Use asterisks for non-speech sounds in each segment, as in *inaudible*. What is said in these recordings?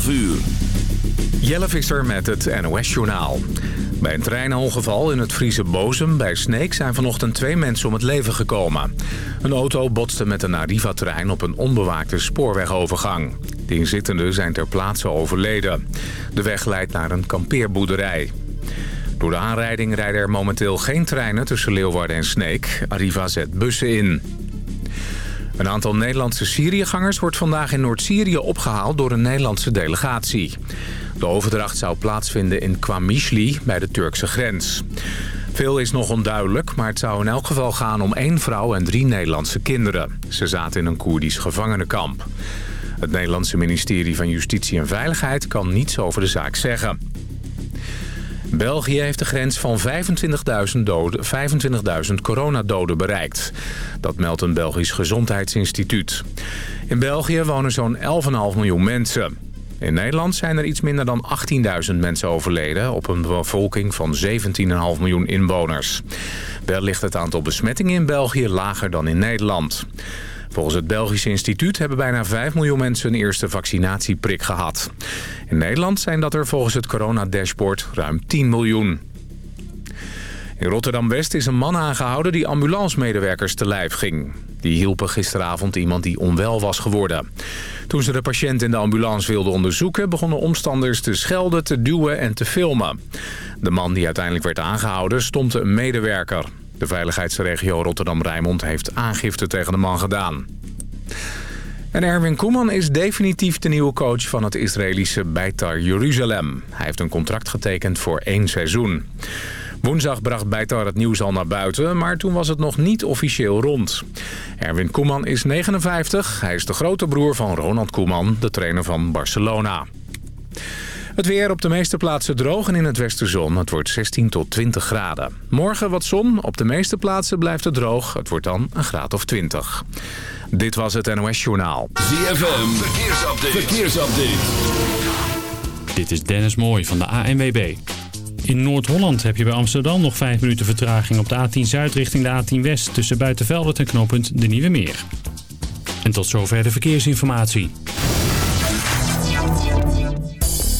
12 uur. Jelle Visser met het NOS-journaal. Bij een treinongeval in het Friese Bozem bij Sneek zijn vanochtend twee mensen om het leven gekomen. Een auto botste met een Arriva-trein op een onbewaakte spoorwegovergang. De inzittenden zijn ter plaatse overleden. De weg leidt naar een kampeerboerderij. Door de aanrijding rijden er momenteel geen treinen tussen Leeuwarden en Sneek. Arriva zet bussen in. Een aantal Nederlandse Syriëgangers wordt vandaag in Noord-Syrië opgehaald door een Nederlandse delegatie. De overdracht zou plaatsvinden in Kwamishli bij de Turkse grens. Veel is nog onduidelijk, maar het zou in elk geval gaan om één vrouw en drie Nederlandse kinderen. Ze zaten in een Koerdisch gevangenenkamp. Het Nederlandse ministerie van Justitie en Veiligheid kan niets over de zaak zeggen. België heeft de grens van 25.000 doden, 25.000 coronadoden bereikt. Dat meldt een Belgisch gezondheidsinstituut. In België wonen zo'n 11,5 miljoen mensen. In Nederland zijn er iets minder dan 18.000 mensen overleden... op een bevolking van 17,5 miljoen inwoners. Wel ligt het aantal besmettingen in België lager dan in Nederland. Volgens het Belgische instituut hebben bijna 5 miljoen mensen een eerste vaccinatieprik gehad. In Nederland zijn dat er volgens het coronadashboard ruim 10 miljoen. In Rotterdam-West is een man aangehouden die ambulancemedewerkers te lijf ging. Die hielpen gisteravond iemand die onwel was geworden. Toen ze de patiënt in de ambulance wilden onderzoeken... begonnen omstanders te schelden, te duwen en te filmen. De man die uiteindelijk werd aangehouden stond een medewerker. De veiligheidsregio Rotterdam-Rijnmond heeft aangifte tegen de man gedaan. En Erwin Koeman is definitief de nieuwe coach van het Israëlische Beitar Jeruzalem. Hij heeft een contract getekend voor één seizoen. Woensdag bracht Beitar het nieuws al naar buiten, maar toen was het nog niet officieel rond. Erwin Koeman is 59. Hij is de grote broer van Ronald Koeman, de trainer van Barcelona. Het weer op de meeste plaatsen droog en in het westen zon. Het wordt 16 tot 20 graden. Morgen wat zon. Op de meeste plaatsen blijft het droog. Het wordt dan een graad of 20. Dit was het NOS Journaal. ZFM, verkeersupdate. verkeersupdate. Dit is Dennis Mooij van de ANWB. In Noord-Holland heb je bij Amsterdam nog 5 minuten vertraging op de A10 Zuid richting de A10 West... tussen Buitenveldert en knooppunt De Nieuwe Meer. En tot zover de verkeersinformatie.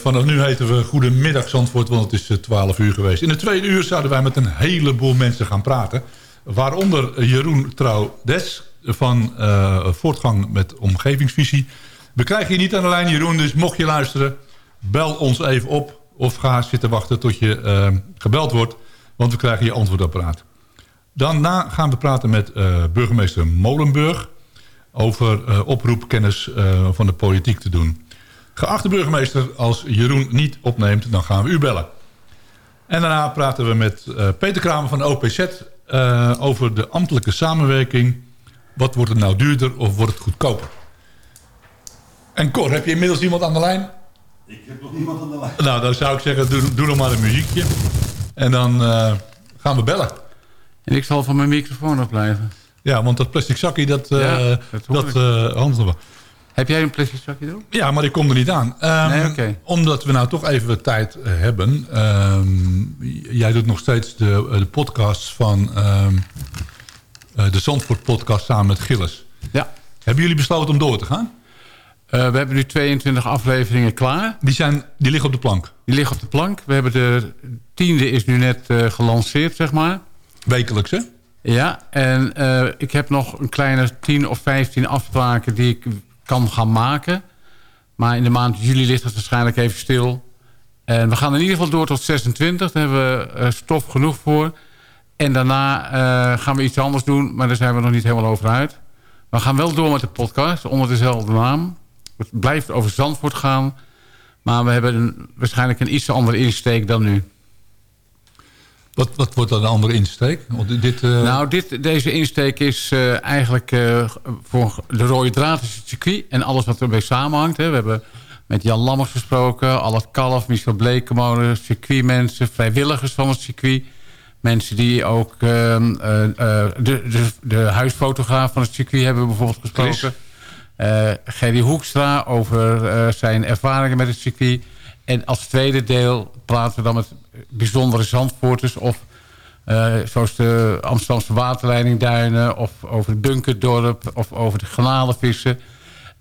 Vanaf nu heten we Goedemiddag Zandvoort, want het is 12 eh, uur geweest. In de tweede uur zouden wij met een heleboel mensen gaan praten. Waaronder Jeroen Trouw-Des van Voortgang met Omgevingsvisie. We krijgen je niet aan de lijn, Jeroen, dus mocht je luisteren... bel ons even op of ga zitten wachten tot je gebeld wordt... want we krijgen je antwoordapparaat. Daarna gaan we praten met burgemeester Molenburg... over oproepkennis van de politiek te doen... Geachte burgemeester, als Jeroen niet opneemt, dan gaan we u bellen. En daarna praten we met uh, Peter Kramer van de OPZ uh, over de ambtelijke samenwerking. Wat wordt het nou duurder of wordt het goedkoper? En Cor, heb je inmiddels iemand aan de lijn? Ik heb nog niemand aan de lijn. Nou, dan zou ik zeggen, doe, doe nog maar een muziekje. En dan uh, gaan we bellen. En ik zal van mijn microfoon afblijven. Ja, want dat plastic zakje, dat, ja, dat, dat we. Heb jij een plastic zakje erop? Ja, maar ik kom er niet aan. Um, nee, okay. Omdat we nou toch even wat tijd uh, hebben. Um, jij doet nog steeds de, de podcast van um, uh, de Zandvoort podcast samen met Gilles. Ja. Hebben jullie besloten om door te gaan? Uh, we hebben nu 22 afleveringen klaar. Die, zijn, die liggen op de plank? Die liggen op de plank. We hebben de tiende is nu net gelanceerd, zeg maar. Wekelijks, hè? Ja, en ik heb nog een kleine 10 of 15 afspraken die ik kan gaan maken. Maar in de maand juli ligt het waarschijnlijk even stil. En we gaan in ieder geval door tot 26. Daar hebben we uh, stof genoeg voor. En daarna uh, gaan we iets anders doen. Maar daar zijn we nog niet helemaal over uit. We gaan wel door met de podcast onder dezelfde naam. Het blijft over Zandvoort gaan. Maar we hebben een, waarschijnlijk een iets andere insteek dan nu. Wat, wat wordt dan een andere insteek? Dit, uh... Nou, dit, deze insteek is uh, eigenlijk uh, voor de rode draad is het circuit... en alles wat erbij samenhangt. Hè. We hebben met Jan Lammers gesproken, Al het Kalf, Michel Blekemolen... circuitmensen, vrijwilligers van het circuit... mensen die ook de, de, de, huisfotograaf van het circuit hebben bijvoorbeeld gesproken... Gerry Hoekstra over zijn ervaringen met het circuit... En als tweede deel praten we dan met bijzondere zandvoorters... of uh, zoals de Amsterdamse waterleidingduinen... of over het Bunkerdorp of over de granalenvissen.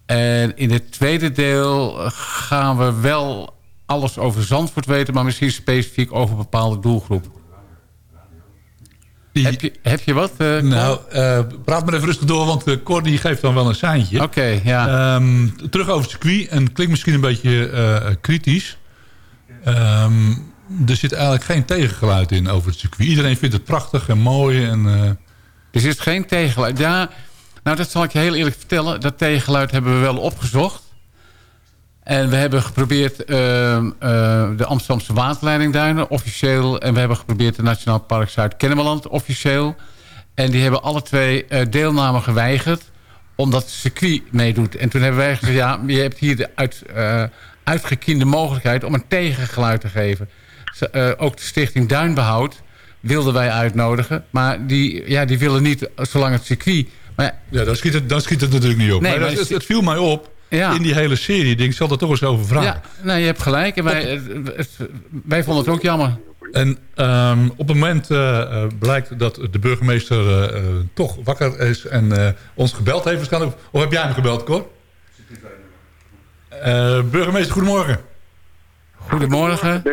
En in het tweede deel gaan we wel alles over Zandvoort weten... maar misschien specifiek over bepaalde doelgroepen. Die... Heb, je, heb je wat? Uh, nou, uh, praat maar even rustig door, want uh, Cor die geeft dan wel een seintje. Oké, okay, ja. Um, terug over het circuit, en klinkt misschien een beetje kritisch. Um, er zit eigenlijk geen tegengeluid in over het circuit. Iedereen vindt het prachtig en mooi. En, uh... Er zit geen tegengeluid. Ja, nou dat zal ik je heel eerlijk vertellen. Dat tegengeluid hebben we wel opgezocht. En we hebben geprobeerd uh, uh, de Amsterdamse waterleidingduinen officieel. En we hebben geprobeerd de Nationaal Park Zuid-Kennemerland officieel. En die hebben alle twee uh, deelname geweigerd. Omdat het circuit meedoet. En toen hebben wij gezegd, ja, je hebt hier de uit, uitgekiende mogelijkheid om een tegengeluid te geven. Uh, ook de stichting Duinbehoud wilden wij uitnodigen. Maar die, ja, die willen niet zolang het circuit... Maar ja, dan schiet, het, dan schiet het natuurlijk niet op. Nee, maar, het, het, viel mij op ja. in die hele serie. Ik zal er toch eens over vragen. Ja, nee, je hebt gelijk. En wij, het, wij vonden het ook jammer. En um, op het moment uh, blijkt dat de burgemeester uh, toch wakker is... en ons gebeld heeft waarschijnlijk. Of heb jij hem gebeld, Cor? Burgemeester, goedemorgen. Goedemorgen.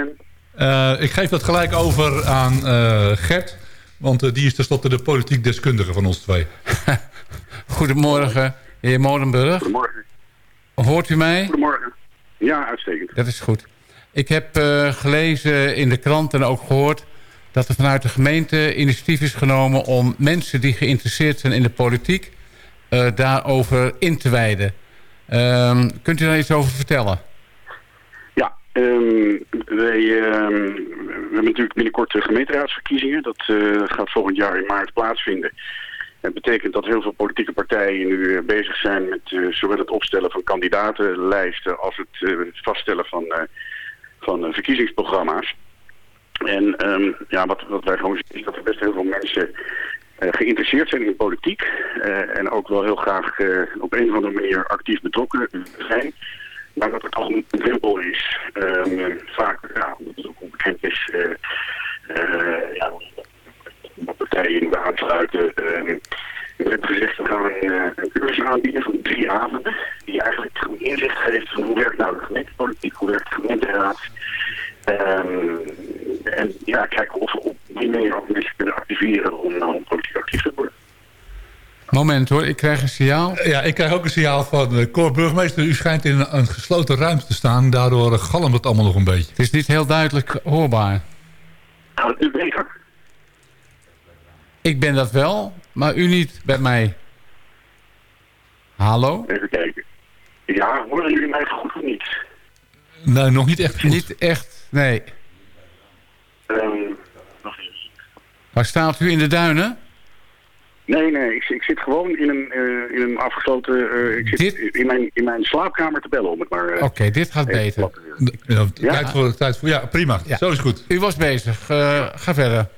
Uh, ik geef dat gelijk over aan uh, Gert. Want die is tenslotte de politiek deskundige van ons twee. *laughs* Goedemorgen, heer Molenburg. Goedemorgen. Hoort u mij? Goedemorgen. Ja, uitstekend. Dat is goed. Ik heb uh, gelezen in de krant en ook gehoord... dat er vanuit de gemeente initiatief is genomen... om mensen die geïnteresseerd zijn in de politiek... Uh, daarover in te wijden. Uh, kunt u daar iets over vertellen? Ja, um, wij, um, we hebben natuurlijk binnenkort de gemeenteraadsverkiezingen. Dat uh, gaat volgend jaar in maart plaatsvinden. Het betekent dat heel veel politieke partijen nu bezig zijn met uh, zowel het opstellen van kandidatenlijsten als het, vaststellen van, van verkiezingsprogramma's. En ja, wat, wat wij gewoon zien is dat er best heel veel mensen geïnteresseerd zijn in politiek. en ook wel heel graag op een of andere manier actief betrokken zijn. Maar dat het al een drempel is. Um, vaak, ja, omdat het ook onbekend is... ja, partijen in aansluiten. Uh, we hebben gezegd, we gaan een, een cursus aanbieden van drie avonden. Die eigenlijk inzicht geeft van hoe werkt nou de gemeentepolitiek, hoe werkt de gemeenteraad. Um, en ja, kijken of we op die manier ook mensen kunnen activeren om, om politiek actief te worden. Moment hoor, ik krijg een signaal. Ja, ik krijg ook een signaal van de Cor Burgemeester. U schijnt in een, een gesloten ruimte te staan. Daardoor galmt het allemaal nog een beetje. Het is niet heel duidelijk hoorbaar. Nou, u beter. Ik ben dat wel, maar u niet bij mij. Hallo? Even kijken. Ja, horen jullie mij goed of niet? Nee, nog niet echt goed. Niet echt, nee. Um, nog eens. Waar staat u in de duinen? Nee, nee, ik, ik zit gewoon in een, uh, in een afgesloten... Uh, ik zit Dit- in, mijn, in mijn slaapkamer te bellen om het maar... uh, Oké, dit gaat beter. Ja, Ja? Tijd, voor, tijd voor... Ja, prima. Ja. Zo is goed. U was bezig. Eh, ga verder.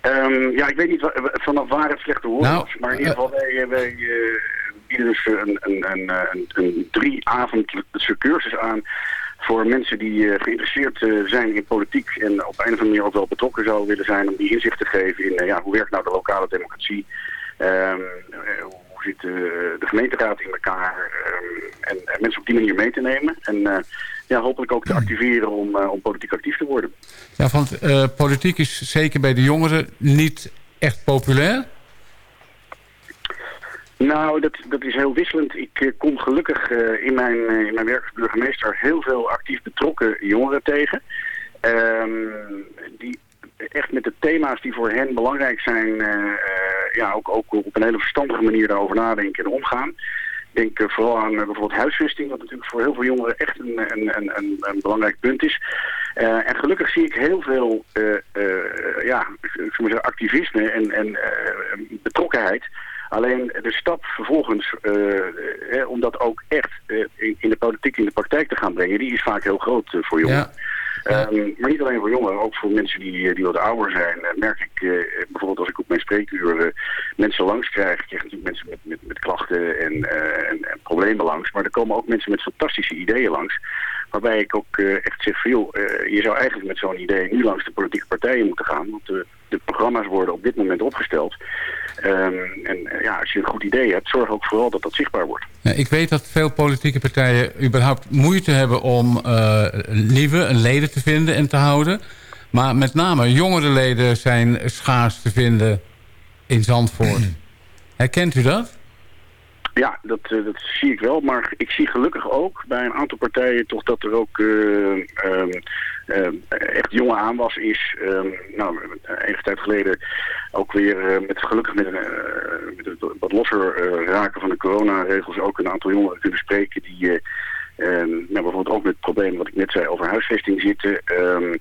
Ehm, ja, ik weet niet vanaf waar het slecht te horen Nou, was. Maar in ieder geval, wij, wij eh, bieden dus een, een, een, eh, een, een drie-avondse cursus aan voor mensen die eh, geïnteresseerd eh, zijn in politiek en op een of andere manier ook wel betrokken zouden willen zijn om die inzicht te geven in eh, ja, hoe werkt nou de lokale democratie. Ehm, eh, hoe zit de gemeenteraad in elkaar ehm, en, en mensen op die manier mee te nemen. En ja, hopelijk ook te activeren om, om politiek actief te worden. Ja, want politiek is zeker bij de jongeren niet echt populair. Nou, dat, dat is heel wisselend. Ik eh, kom gelukkig eh, in, mijn, eh, in mijn werk als burgemeester heel veel actief betrokken jongeren tegen. Ehm, die echt met de thema's die voor hen belangrijk zijn, ja, ook, ook op een hele verstandige manier daarover nadenken en omgaan. Ik denk vooral aan bijvoorbeeld huisvesting, wat natuurlijk voor heel veel jongeren echt een, een, een, een, belangrijk punt is. En gelukkig zie ik heel veel ja, zeggen, activisme en, en betrokkenheid. Alleen de stap vervolgens eh, om dat ook echt eh, in, in de politiek in de praktijk te gaan brengen, die is vaak heel groot eh, voor jongeren. Ja. Ehm, maar niet alleen voor jongeren, ook voor mensen die, eh, die wat ouder zijn. merk ik bijvoorbeeld als ik op mijn spreekuren mensen langs krijg. Ik krijg natuurlijk mensen met, met, met klachten en, en, en problemen langs. Maar er komen ook mensen met fantastische ideeën langs. Waarbij ik ook echt zeg van joh, je zou eigenlijk met zo'n idee nu langs de politieke partijen moeten gaan. Want de, programma's worden op dit moment opgesteld. Ehm, en eh, ja, als je een goed idee hebt, zorg ook vooral dat dat zichtbaar wordt. Ja, ik weet dat veel politieke partijen überhaupt moeite hebben om eh, nieuwe een leden te vinden en te houden. Maar met name jongere leden zijn schaars te vinden in Zandvoort. *clears throat* Herkent u dat? Ja, dat, eh, dat zie ik wel. Maar ik zie gelukkig ook bij een aantal partijen toch dat er ook ehm, echt jonge aanwas is. Ehm, nou, enige tijd geleden ook weer met gelukkig met, een, het wat losser raken van de coronaregels ook een aantal jongeren kunnen spreken die... eh, ehm, nou, bijvoorbeeld ook met het probleem wat ik net zei over huisvesting zitten. Ehm,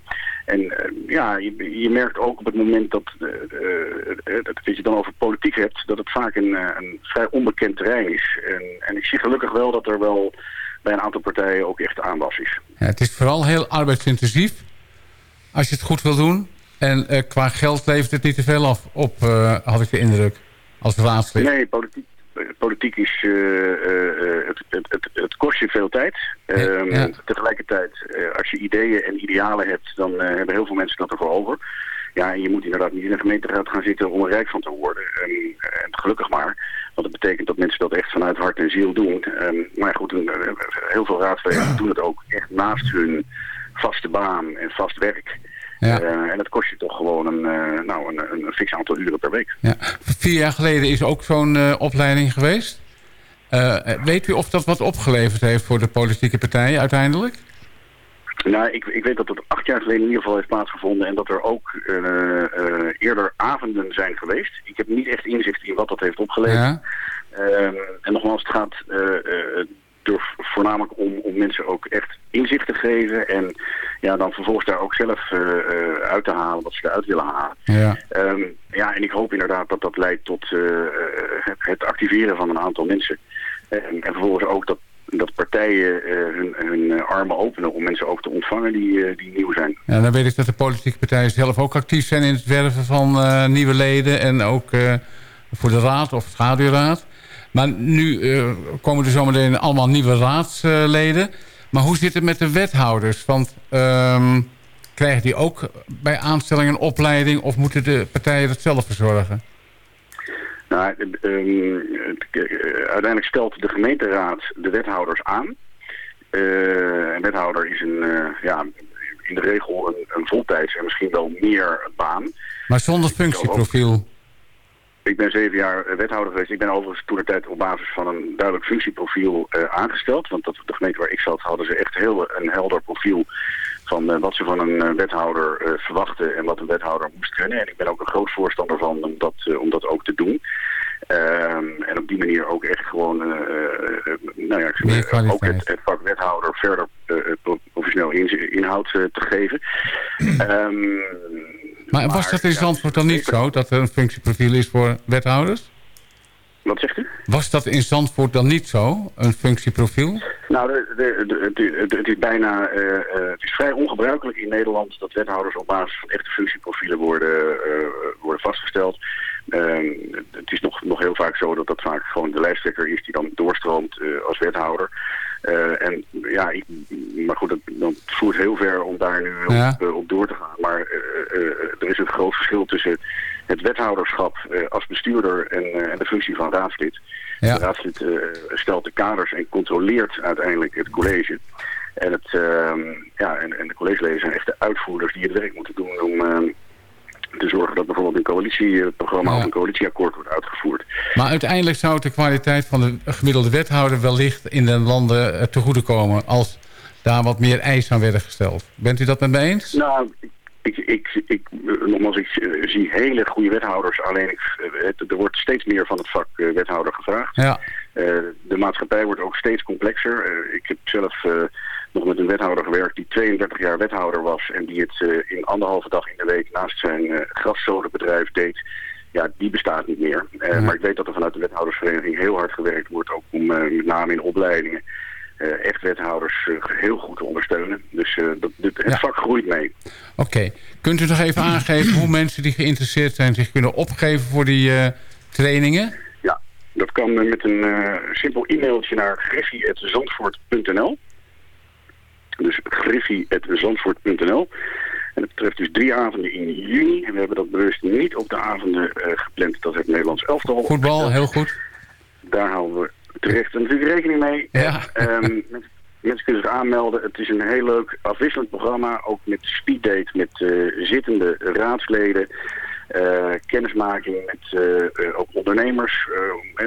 en eh, ja, je, je merkt ook op het moment dat, eh, dat, dat je dan over politiek hebt, dat het vaak een, eh, een vrij onbekend terrein is. En, en ik zie gelukkig wel dat er wel bij een aantal partijen ook echt aanwas is. Ja, het is vooral heel arbeidsintensief. Als je het goed wil doen. En qua geld levert het niet te veel af op, had ik de indruk. Als raadslid. Nee, politiek, politiek is, eh, eh, het, het, het, kost je veel tijd. Ehm, ja. Tegelijkertijd, eh, als je ideeën en idealen hebt, dan hebben heel veel mensen dat ervoor over. Ja, en je moet inderdaad niet in een gemeenteraad gaan zitten om er rijk van te worden. En, en gelukkig maar. Want dat betekent dat mensen dat echt vanuit hart en ziel doen. Ehm, maar goed, heel veel raadsleden doen het ook echt naast hun vaste baan en vast werk. Ja. en dat kost je toch gewoon een, nou, een, een fix aantal uren per week. Ja. Vier jaar geleden is ook zo'n opleiding geweest. weet u of dat wat opgeleverd heeft voor de politieke partijen uiteindelijk? Nou, ik, ik weet dat het acht jaar geleden in ieder geval heeft plaatsgevonden... en dat er ook eerder avonden zijn geweest. Ik heb niet echt inzicht in wat dat heeft opgeleverd. Ja. Ehm, en nogmaals, het gaat door voornamelijk om, om mensen ook echt inzicht te geven. En ja, dan vervolgens daar ook zelf uh, uit te halen wat ze eruit willen halen. Ja. Um, ja, en ik hoop inderdaad dat dat leidt tot uh, het, het, activeren van een aantal mensen. En, en vervolgens ook dat, dat partijen hun, hun armen openen om mensen ook te ontvangen die, die nieuw zijn. Ja, dan weet ik dat de politieke partijen zelf ook actief zijn in het werven van nieuwe leden. En ook voor de raad of schaduwraad. Maar nu uh, komen er zometeen allemaal nieuwe raadsleden. Maar hoe zit het met de wethouders? Want um, krijgen die ook bij aanstelling een opleiding... of moeten de partijen dat zelf verzorgen? Nou, um, uiteindelijk stelt de gemeenteraad de wethouders aan. Uh, een wethouder is een, uh, ja, in de regel een, een voltijds en misschien wel meer baan. Maar zonder functieprofiel? Ik ben zeven jaar wethouder geweest. Ik ben overigens toen de tijd op basis van een duidelijk functieprofiel uh, aangesteld. Want dat, de gemeente waar ik zat hadden ze echt heel een helder profiel van uh, wat ze van een uh, wethouder verwachten en wat een wethouder moest kunnen. En ik ben ook een groot voorstander van om dat, om dat ook te doen. Um, en op die manier ook echt gewoon nou ja, ook het, het, vak wethouder verder professioneel in, inhoud te geven. Um, *clears throat* maar, was dat in Zandvoort dan niet zo, dat er een functieprofiel is voor wethouders? Wat zegt u? Was dat in Zandvoort dan niet zo, een functieprofiel? Nou, de, de, het is bijna, uh, het is vrij ongebruikelijk in Nederland dat wethouders op basis van echte functieprofielen worden, uh, worden vastgesteld. Ehm, het is nog, nog heel vaak zo dat dat vaak gewoon de lijsttrekker is die dan doorstroomt als wethouder. Uh, en ja, ik, maar goed, dat, dat, voert heel ver om daar nu op, uh, op, door te gaan. Maar uh, er is een groot verschil tussen het wethouderschap als bestuurder en, en, de functie van raadslid. Ja. De raadslid stelt de kaders en controleert uiteindelijk het college. En, het, ehm, ja, en, en de collegeleden zijn echt de uitvoerders die het werk moeten doen om ehm, te zorgen dat bijvoorbeeld een coalitieprogramma of een coalitieakkoord wordt uitgevoerd. Maar uiteindelijk zou de kwaliteit van de gemiddelde wethouder wellicht in de landen eh, te goede komen als daar wat meer eisen aan werden gesteld. Bent u dat met me eens? Nou, ik, ik, ik, nogmaals, ik zie hele goede wethouders. Alleen ik, er wordt steeds meer van het vak eh, wethouder gevraagd. Ja. Uh, de maatschappij wordt ook steeds complexer. Uh, ik heb zelf uh, nog met een wethouder gewerkt die 32 jaar wethouder was... en die het in anderhalve dag in de week naast zijn uh, deed... Ja, die bestaat niet meer. Uh, ja. Maar ik weet dat er vanuit de wethoudersvereniging heel hard gewerkt wordt... ook om met name in opleidingen echt wethouders heel goed te ondersteunen. Dus dat, dit, het ja. vak groeit mee. Oké. Okay. Kunt u nog even aangeven hoe mensen die geïnteresseerd zijn... zich kunnen opgeven voor die trainingen? Ja, dat kan met een simpel e-mailtje naar griffie.zandvoort.nl. Dus griffie.zandvoort.nl. En dat betreft dus drie avonden in juni. En we hebben dat bewust niet op de avonden gepland dat het Nederlands elftal... Voetbal, heel goed. Daar houden we terecht natuurlijk rekening mee. Ja. *laughs* Um, mensen kunnen zich aanmelden. Het is een heel leuk afwisselend programma. Ook met speeddate met uh, zittende raadsleden. Uh, kennismaking met uh, ook ondernemers.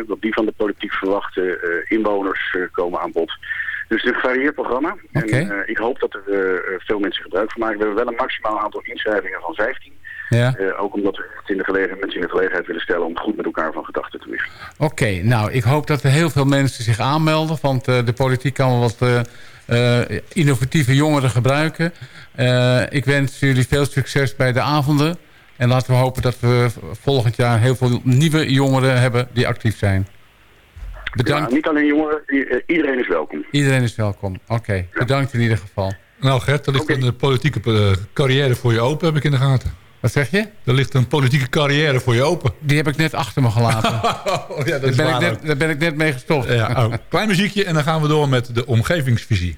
wat die van de politiek verwachten. inwoners komen aan bod. Dus het is een gevarieerd programma. Okay. En ik hoop dat er veel mensen gebruik van maken. We hebben wel een maximaal aantal inschrijvingen van 15. Ja. Uh, ook omdat we in de gelegenheid, mensen in de gelegenheid willen stellen om goed met elkaar van gedachten te wisselen. Oké, okay, nou ik hoop dat er heel veel mensen zich aanmelden. Want de politiek kan wel wat innovatieve jongeren gebruiken. ik wens jullie veel succes bij de avonden. En laten we hopen dat we volgend jaar heel veel nieuwe jongeren hebben die actief zijn. Bedankt. Ja, niet alleen jongeren, eh, iedereen is welkom. Iedereen is welkom, oké. Okay. Ja. Bedankt in ieder geval. Nou Gert, er ligt okay. een politieke carrière voor je open, heb ik in de gaten. Wat zeg je? Er ligt een politieke carrière voor je open. Die heb ik net achter me gelaten. *laughs* oh, ja, dat daar, ben ik net, daar ben ik net mee gestopt. Ja, oh. *laughs* Klein muziekje en dan gaan we door met de omgevingsvisie.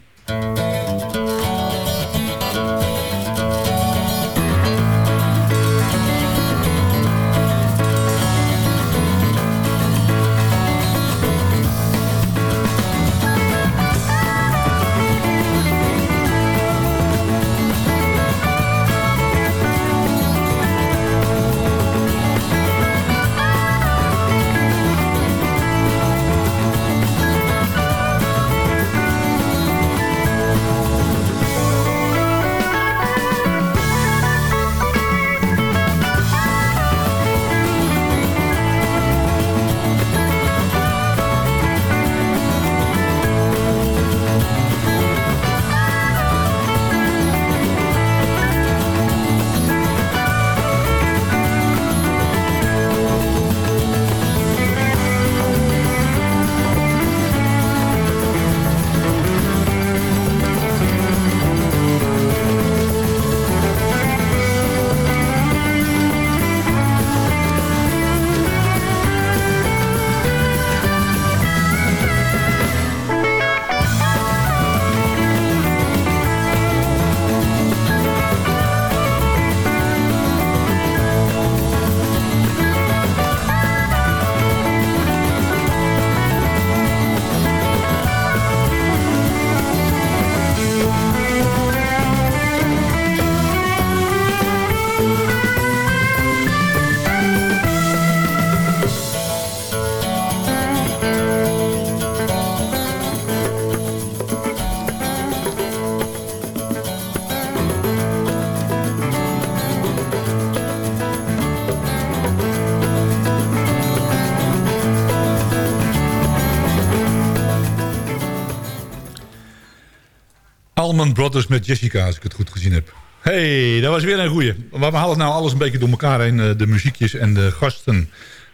Brothers met Jessica, als ik het goed gezien heb. hey, dat was weer een goeie. Maar we halen nou alles een beetje door elkaar heen, eh, de muziekjes en de gasten.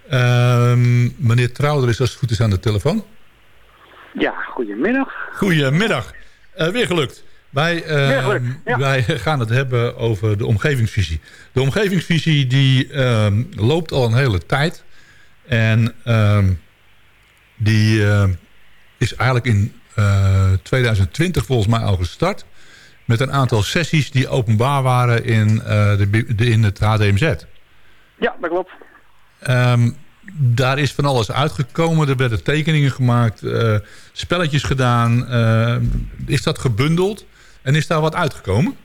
Ehm, meneer Trouwder is als het goed is aan de telefoon. Ja, goedemiddag. Goedemiddag. Uh, weer gelukt. Wij, uh, wij gaan het hebben over de omgevingsvisie. De omgevingsvisie die uh, loopt al een hele tijd. En ehm, die uh, is eigenlijk in 2020 volgens mij al gestart. Met een aantal sessies die openbaar waren in, de, de, in het HDMZ. Ja, dat klopt. Um, daar is van alles uitgekomen. Er werden tekeningen gemaakt, uh, spelletjes gedaan. Uh, is dat gebundeld? En is daar wat uitgekomen?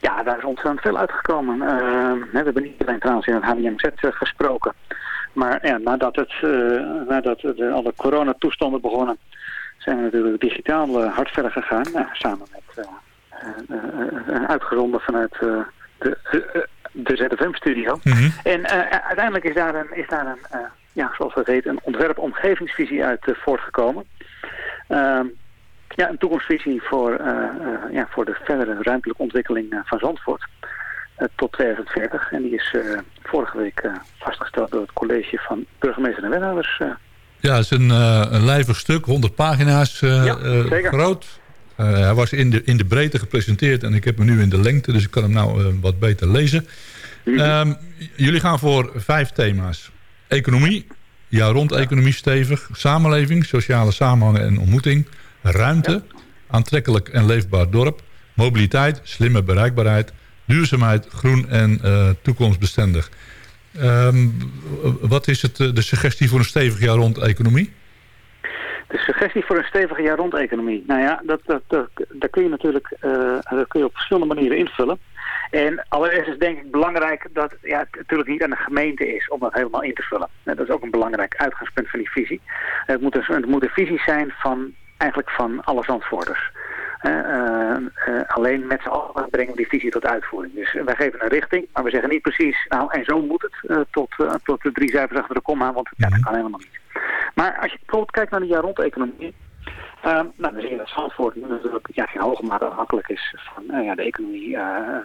Ja, daar is ontzettend veel uitgekomen. Uh, we hebben niet alleen trouwens in het HDMZ gesproken. Maar ja, nadat, het, nadat de, alle coronatoestanden begonnen... zijn we natuurlijk digitaal hard verder gegaan. samen met uitgezonden vanuit de de ZFM-studio. Mhm. En uiteindelijk is daar een, is daar een ja, zoals we weten, een ontwerp-omgevingsvisie uit voortgekomen. Ehm, ja, een toekomstvisie voor, ja, voor de verdere ruimtelijke ontwikkeling van Zandvoort. tot 2040. En die is vorige week vastgesteld door het college van burgemeester en wethouders. ja, het is een, een lijvig stuk, 100 pagina's ja, groot. Uh, hij was in de, in de breedte gepresenteerd en ik heb hem nu in de lengte, dus ik kan hem nou uh, wat beter lezen. Um, jullie gaan voor vijf thema's. Economie, ja rond economie stevig, samenleving, sociale samenhangen en ontmoeting, ruimte, ja. aantrekkelijk en leefbaar dorp, mobiliteit, slimme bereikbaarheid, duurzaamheid, groen en uh, toekomstbestendig. Um, wat is het, de suggestie voor een stevig jaar rond economie? De suggestie voor een stevige jaar rond economie. Nou ja, dat, dat, dat, dat kun je natuurlijk uh, dat kun je op verschillende manieren invullen. En allereerst is denk ik belangrijk dat ja, het natuurlijk niet aan de gemeente is om dat helemaal in te vullen. Dat is ook een belangrijk uitgangspunt van die visie. Het moet, dus, het moet een visie zijn van eigenlijk van alle Zandvoorters. Uh, uh, alleen met z'n allen brengen we die visie tot uitvoering. Dus wij geven een richting, maar we zeggen niet precies, nou en zo moet het tot, tot de drie cijfers achter de komma, want ja, dat kan helemaal niet. Maar als je bijvoorbeeld kijkt naar de jaar rond economie, um, nou, dan zie je dat Zandvoort nu natuurlijk ja, in hoge mate afhankelijk is van uh, ja, de economie, uh,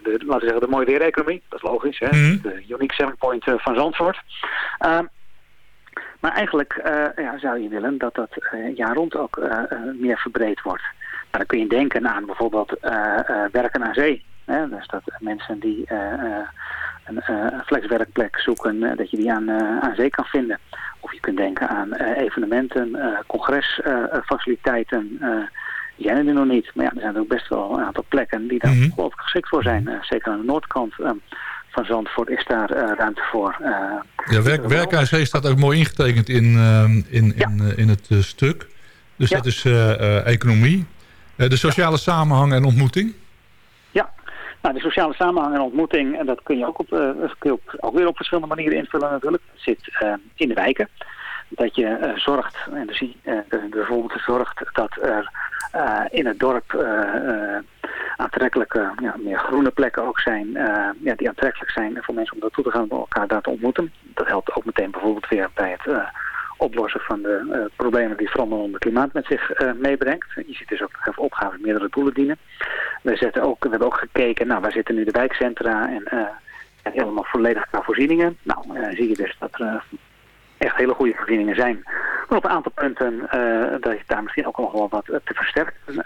de, laten we zeggen de mooie weer-economie. Dat is logisch, hè? Mm. de unique selling point uh, van Zandvoort. Um, maar eigenlijk ja, zou je willen dat dat jaar rond ook meer verbreed wordt. Maar dan kun je denken aan bijvoorbeeld werken aan zee. Hè? Dus dat mensen die een, een flexwerkplek zoeken, dat je die aan, aan zee kan vinden. Of je kunt denken aan evenementen, congresfaciliteiten. die zijn er nog niet. Maar ja, er zijn ook best wel een aantal plekken die daar mm -hmm. geschikt voor zijn. zeker aan de noordkant van Zandvoort is daar ruimte voor. ja, werk, werk aan zee staat ook mooi ingetekend in, in, ja. in, in het stuk. Dus ja. dat is economie. de sociale samenhang en ontmoeting. Nou, de sociale samenhang en ontmoeting, en dat kun je ook, op, uh, kun je ook weer op verschillende manieren invullen natuurlijk. Het zit uh, in de wijken. Dat je uh, zorgt, en dus, bijvoorbeeld zorgt dat er in het dorp aantrekkelijke, ja, meer groene plekken ook zijn, ja, die aantrekkelijk zijn voor mensen om naartoe te gaan om elkaar daar te ontmoeten. Dat helpt ook meteen bijvoorbeeld weer bij het oplossen van de uh, problemen die veranderende klimaat met zich uh, meebrengt. Je ziet dus ook nog even opgaven meerdere doelen dienen. We, zetten ook, we hebben ook gekeken, nou waar zitten nu de wijkcentra en, uh, en helemaal volledig qua voorzieningen. Nou, zie je dus dat er echt hele goede voorzieningen zijn. Maar op een aantal punten dat je daar misschien ook nog wel wat te versterken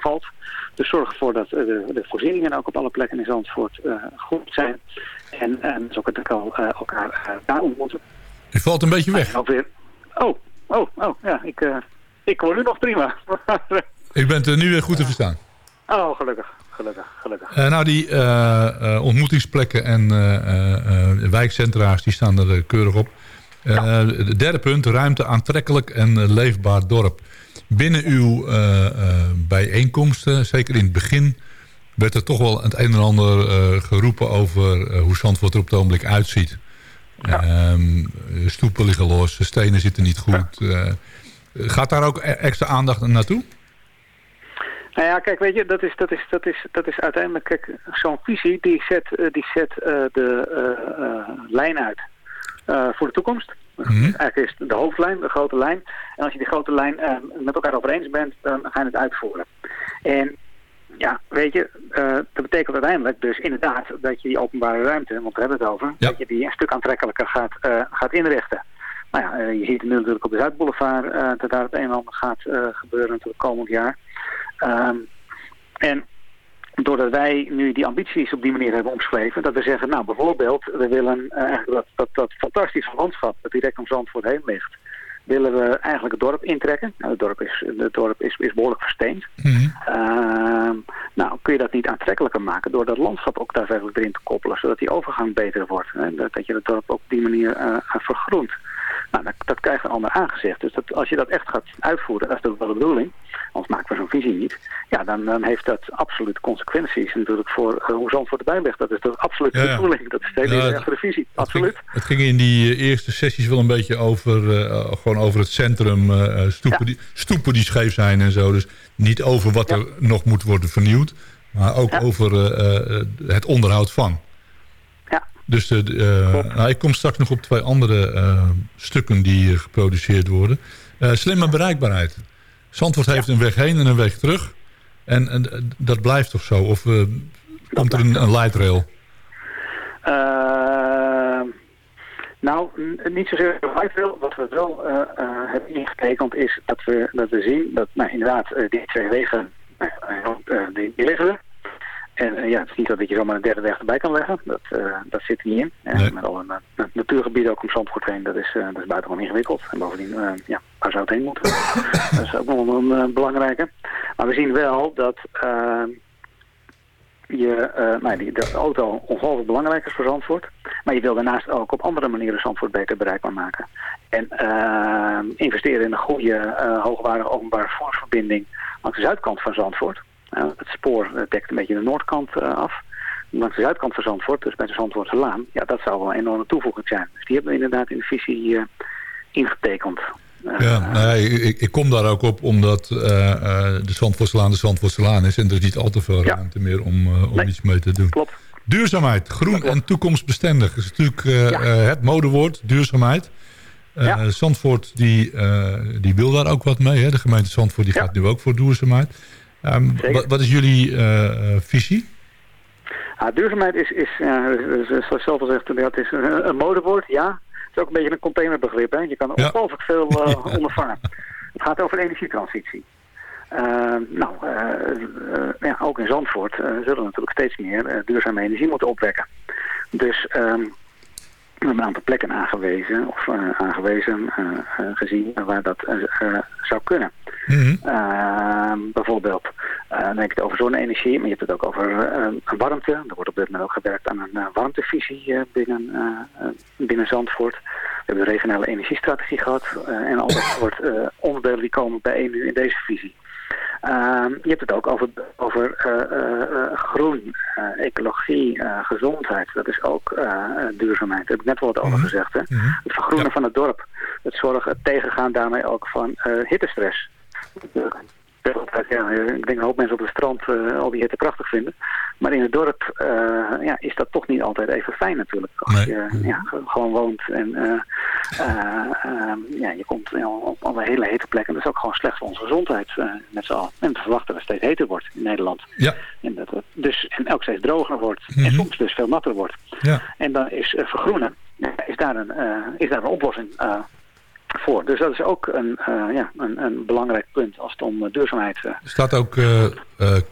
valt. Dus zorg ervoor dat de, de, voorzieningen ook op alle plekken in Zandvoort goed zijn. En, en zo kunnen we elkaar daar ontmoeten. Je valt een beetje weg. Ook weer, Oh, oh, oh, ja, ik, uh, ik hoor nu nog prima. ik ben er nu weer goed te verstaan. Oh, gelukkig, gelukkig, gelukkig. Uh, nou, die uh, ontmoetingsplekken en wijkcentra's, die staan er keurig op. Ja. De derde punt, ruimte aantrekkelijk en leefbaar dorp. Binnen uw bijeenkomsten, zeker in het begin werd er toch wel het een en ander geroepen over hoe Zandvoort er op het ogenblik uitziet. Ja. Um, stoepen liggen los, stenen zitten niet goed. Ja. Uh, gaat daar ook e-, extra aandacht naartoe? Nou ja, kijk, weet je, dat is, dat is, dat is, dat is uiteindelijk, kijk, zo'n visie die zet, uh, die zet uh, de lijn uit voor de toekomst. Mm -hmm. Eigenlijk is de hoofdlijn, de grote lijn. En als je die grote lijn met elkaar over eens bent, dan ga je het uitvoeren. En ja, weet je, uh, dat betekent uiteindelijk dus inderdaad dat je die openbare ruimte, want we hebben het over, Ja. dat je die een stuk aantrekkelijker gaat, uh, gaat inrichten. Nou ja, uh, je ziet nu natuurlijk op de Zuidboulevard dat daar het een en ander gaat gebeuren natuurlijk komend jaar. Um, en doordat wij nu die ambities op die manier hebben omschreven, dat we zeggen, nou bijvoorbeeld, we willen eigenlijk dat, dat, dat fantastische landschap dat direct om Zandvoort heen ligt, willen we eigenlijk het dorp intrekken. Nou, het dorp is, het dorp is, is behoorlijk versteend. Mm -hmm. uh, nou, kun je dat niet aantrekkelijker maken door dat landschap ook daadwerkelijk erin te koppelen, zodat die overgang beter wordt. Hè? Dat, dat je het dorp op die manier uh, vergroent. Nou, dat, dat krijgt een ander aangezegd. Dus dat, als je dat echt gaat uitvoeren, dat is natuurlijk wel de bedoeling, anders maken we zo'n visie niet, ja, dan, dan heeft dat absoluut consequenties natuurlijk voor uh, hoe Zandvoort erbij ligt. Dat is toch absoluut de Ja, bedoeling. Dat is de hele Ja, achter de visie. Het ging, Absoluut. het ging in die eh, eerste sessies wel een beetje over, eh, gewoon over het centrum, eh, stoepen, Ja. die, stoepen die scheef zijn en zo. Dus niet over wat er nog moet worden vernieuwd, maar ook over eh, eh, het onderhoud van. Dus nou, ik kom straks nog op twee andere eh, stukken die geproduceerd worden. Slimme bereikbaarheid. Zandvoort heeft een weg heen en een weg terug. En, en dat blijft toch zo? Of komt er een, een lightrail? Uh, nou, niet zozeer white Wat we wel uh, uh, hebben ingetekend is dat we, dat we zien dat nou, inderdaad uh, die twee wegen, uh, uh, die, die liggen er. En uh, ja, het is niet dat je zomaar een derde weg erbij kan leggen. Dat, uh, dat zit er niet in. Ja, Nee. Met al een natuurgebied ook om Zandvoort heen, dat is, uh, dat is buitengewoon ingewikkeld. En bovendien, ja, waar zou het heen moeten? *laughs* dat is ook nog wel een belangrijke. Maar we zien wel dat je, uh, nou, die, de auto ongelooflijk belangrijk is voor Zandvoort. Maar je wil daarnaast ook op andere manieren Zandvoort beter bereikbaar maken. En uh, investeren in een goede, uh, hoogwaardige openbare vervoersverbinding langs de zuidkant van Zandvoort. Uh, het spoor uh, dekt een beetje de noordkant uh, af. Langs de zuidkant van Zandvoort, dus bij de Zandvoortse Laan. Ja, dat zou wel een enorme toevoeging zijn. Dus die hebben we inderdaad in de visie uh, ingetekend. Uh, Ja, nou ja, ik, ik kom daar ook op omdat uh, de Zandvoortslaan de Zandvoortslaan is... en er is niet al te veel Ja. ruimte meer om, om Nee. iets mee te doen. Klopt. Duurzaamheid, groen en toekomstbestendig. Is natuurlijk Ja. het modewoord, duurzaamheid. Zandvoort die, die wil daar ook wat mee. Hè? De gemeente Zandvoort die gaat nu ook voor duurzaamheid. Um, Zeker. wat, is jullie uh, visie? Ja, duurzaamheid is, is dus zoals zelf al zegt, het is een, een modewoord, ja. Het is ook een beetje een containerbegrip, hè. Je kan er Ja. ongelooflijk veel *laughs* ondervangen. Het gaat over energietransitie. Uh, nou, uh, uh, ja, ook in Zandvoort zullen we natuurlijk steeds meer duurzame energie moeten opwekken. Dus um, we hebben een aantal plekken aangewezen, of aangewezen, gezien waar dat zou kunnen. Mm -hmm. Uh, bijvoorbeeld, dan heb je het over zonne-energie, maar je hebt het ook over uh, warmte. Er wordt op dit moment ook gewerkt aan een warmtevisie binnen, binnen Zandvoort. We hebben de regionale energiestrategie gehad en al dat *laughs* soort onderdelen die komen bijeen nu in deze visie. Ehm, je hebt het ook over, over groen, ecologie, gezondheid. Dat is ook duurzaamheid. Daar heb ik net wel wat over gezegd. Hè? Mm -hmm. Het vergroenen Ja. van het dorp. Het zorgen, het tegengaan daarmee ook van hittestress. Ja, ik denk dat een hoop mensen op het strand uh, al die hitte prachtig vinden. Maar in het dorp uh, ja, is dat toch niet altijd even fijn natuurlijk. Als Nee. je ja, gewoon woont en uh, ja, je komt op alle hele hete plekken. Dat is ook gewoon slecht voor onze gezondheid met z'n allen. En we verwachten dat het steeds heter wordt in Nederland. Ja. En dat het dus en ook steeds droger wordt. Mhm. En soms dus veel natter wordt. Ja. En dan is vergroenen is daar een, is daar een oplossing voor. Dus dat is ook een, uh, ja, een, een, belangrijk punt als het om uh, duurzaamheid uh, Er staat ook uh,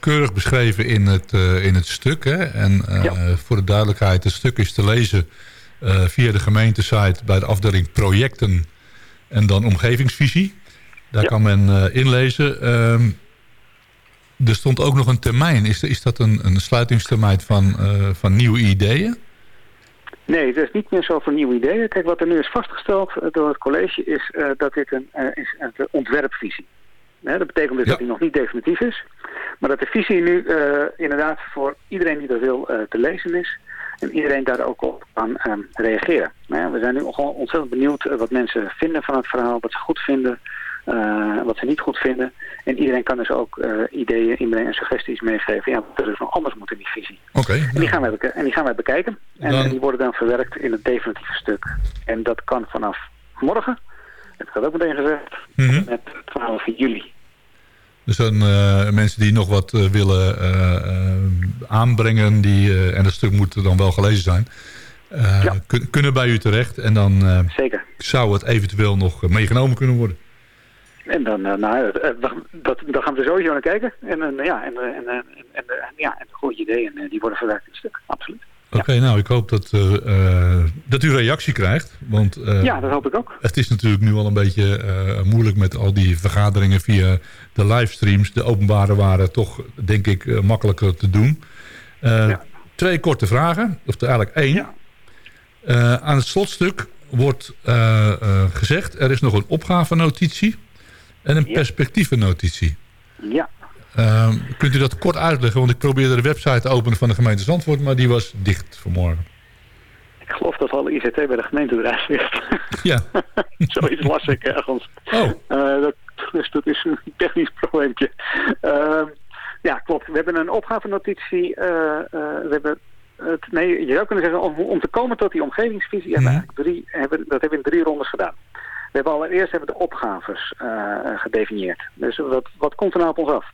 keurig beschreven in het, in het stuk. Hè? En Ja. voor de duidelijkheid, het stuk is te lezen via de gemeentesite bij de afdeling projecten en dan omgevingsvisie. Daar Ja. kan men inlezen. Ehm, er stond ook nog een termijn. Is, is dat een, een sluitingstermijn van, van nieuwe ideeën? Nee, het is niet meer zo voor nieuwe ideeën. Kijk, wat er nu is vastgesteld uh, door het college is uh, dat dit een, uh, is een ontwerpvisie. Hè, dat betekent dus Ja. dat die nog niet definitief is. Maar dat de visie nu inderdaad voor iedereen die dat wil te lezen is. En iedereen daar ook op kan um, reageren. Nou ja, we zijn nu gewoon ontzettend benieuwd wat mensen vinden van het verhaal. Wat ze goed vinden. Uh, wat ze niet goed vinden. En iedereen kan dus ook uh, ideeën inbrengen en suggesties meegeven. Ja, wat er dus nog anders moet in die visie. Oké. En, die nou, gaan wij en die gaan wij bekijken. En, Dan- en die worden dan verwerkt in het definitieve stuk. En dat kan vanaf morgen, dat gaat ook meteen gezegd, mhm. met 12 juli. Er zijn uh, mensen die nog wat willen aanbrengen. Die, en dat stuk moet dan wel gelezen zijn. Ja. Kun, kunnen bij u terecht. En dan Zeker. zou het eventueel nog meegenomen kunnen worden. En dan, nou, dat, dan gaan we er sowieso naar kijken. En, ja, en, en, en, en, ja, en de goede ideeën die worden verwerkt in het stuk. Absoluut. Oké, nou, ik hoop dat, uh, dat u reactie krijgt. Want, uh, ja, dat hoop ik ook. Het is natuurlijk nu al een beetje uh, moeilijk met al die vergaderingen via de livestreams. De openbare waren toch, denk ik, makkelijker te doen. Ja. Twee korte vragen, of eigenlijk één. Ja. aan het slotstuk wordt gezegd, er is nog een opgavenotitie en een perspectievennotitie. Ja. Uh, kunt u dat kort uitleggen? Want ik probeerde de website te openen van de gemeente Zandvoort... maar die was dicht vanmorgen. Ik geloof dat alle ICT bij de gemeentebedrijf ligt. *laughs* Ja. *laughs* Zoiets las ik ergens. Oh. Uh, dat, dus dat is een technisch *laughs* probleempje. Uh, ja, klopt. We hebben een opgavenotitie. Uh, we hebben het, nee, je zou kunnen zeggen, om, om te komen tot die omgevingsvisie... hebben we mhm. drie, hebben, dat hebben we in drie rondes gedaan. We hebben allereerst hebben de opgaves gedefinieerd. Dus wat, wat komt er nou op ons af?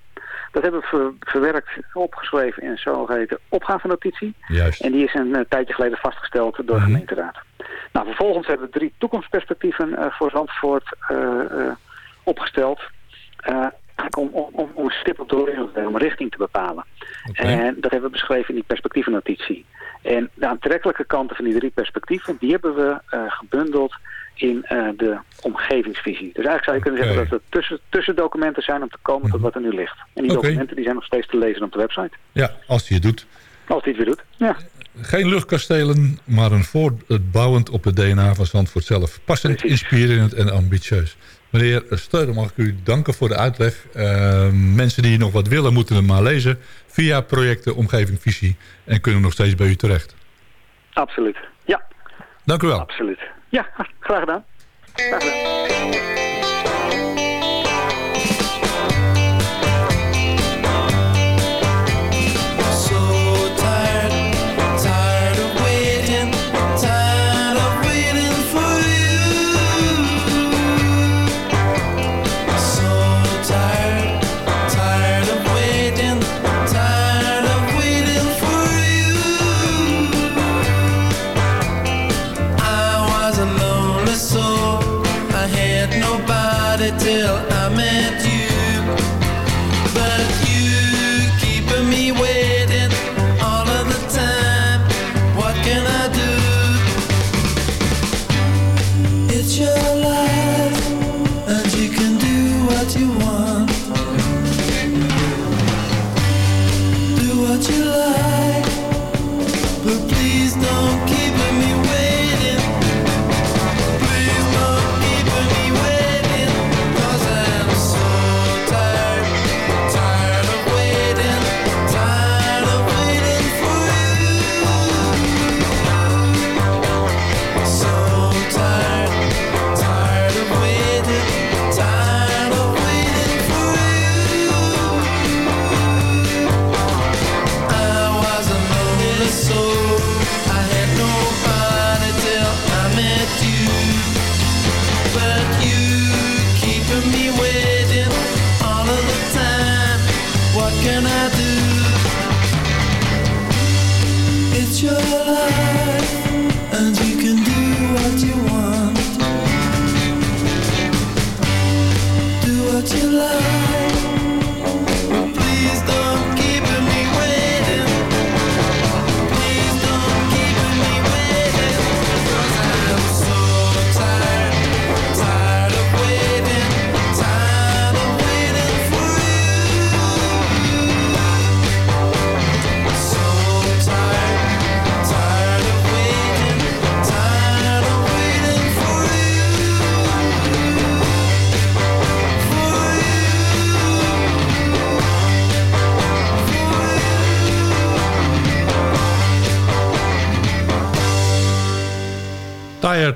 Dat hebben we verwerkt, opgeschreven in een zogeheten opgavenotitie. Juist. En die is een, tijdje geleden vastgesteld door de mhm. gemeenteraad. Nou, vervolgens hebben we drie toekomstperspectieven uh, voor Zandvoort uh, opgesteld. om, om, om een stip op de wereld om een richting te bepalen. Okay. En dat hebben we beschreven in die perspectievennotitie. En de aantrekkelijke kanten van die drie perspectieven, die hebben we gebundeld in uh, de omgevingsvisie. Dus eigenlijk zou je kunnen zeggen dat het tussen, tussendocumenten zijn om te komen tot wat er nu ligt. En die okay. documenten die zijn nog steeds te lezen op de website. Ja, als hij het doet. Als hij het weer doet, ja. Geen luchtkastelen, maar een voortbouwend op het DNA van Zandvoort zelf. Passend, Precies. inspirerend en ambitieus. Meneer Steuren, mag ik u danken voor de uitleg. Uh, mensen die nog wat willen, moeten hem maar lezen. Via projecten Omgeving Visie. En kunnen nog steeds bij u terecht. Absoluut, ja. Dank u wel. Absoluut. Ja, graag gedaan. Graag gedaan.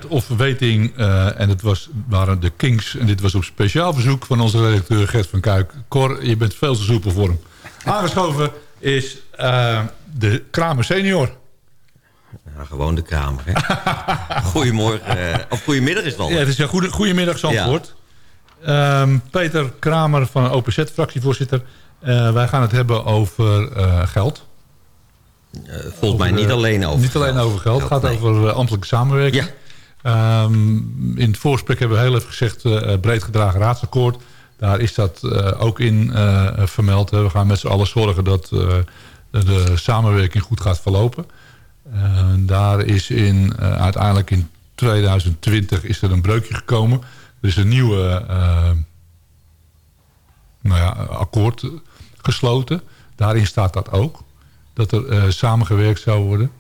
Of Waiting. Uh, en het was, waren de Kings. En dit was op speciaal verzoek van onze redacteur Gert van Kuik. Cor, je bent veel te soepel voor hem. Aangeschoven is uh, de Kramer senior. Ja, gewoon de Kramer. Hè? *laughs* Goedemorgen. Uh, of goedemiddag is het al. Ja, het is een goede, goedemiddag Zandvoort. Ehm, Peter Kramer van OPZ, fractievoorzitter. Uh, wij gaan het hebben over geld. Uh, volgens mij niet alleen over Niet geld. alleen over geld, het gaat nee. over ambtelijke samenwerking. Ja. Um, in het voorgesprek hebben we heel even gezegd... breed gedragen raadsakkoord. Daar is dat ook in vermeld. We gaan met z'n allen zorgen dat de samenwerking goed gaat verlopen. daar is in, uiteindelijk in 2020 is er een breukje gekomen. Er is een nieuwe nou ja, akkoord gesloten. Daarin staat dat ook. Dat er samengewerkt zou worden.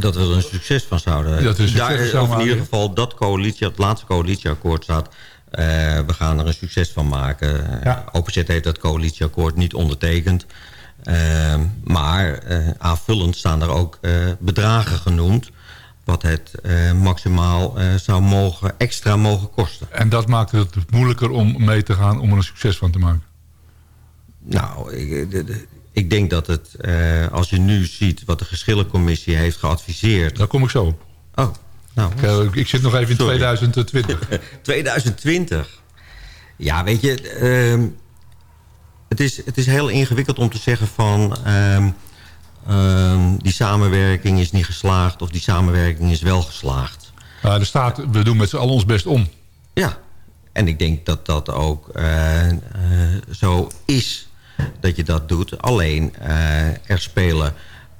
Dat we er een succes van zouden. Dat Daar, zou of in ieder geval dat coalitie, het laatste coalitieakkoord staat. Uh, we gaan er een succes van maken. Ja. OPZ heeft dat coalitieakkoord niet ondertekend. Uh, maar aanvullend staan er ook bedragen genoemd wat het maximaal zou mogen, extra mogen kosten. En dat maakt het moeilijker om mee te gaan om er een succes van te maken? Nou, ik, de, de, ik denk dat het, uh, als je nu ziet wat de geschillencommissie heeft geadviseerd... Daar kom ik zo op. Oh, nou. Ik, ik zit nog even in Sorry. 2020. 2020. *laughs* Ja, weet je, uh, het, is, het is heel ingewikkeld om te zeggen van... Uh, Um, die samenwerking is niet geslaagd of die samenwerking is wel geslaagd. Uh, er staat, we doen met z'n allen ons best om. Ja, en ik denk dat dat ook uh, uh, zo is dat je dat doet. Alleen er spelen,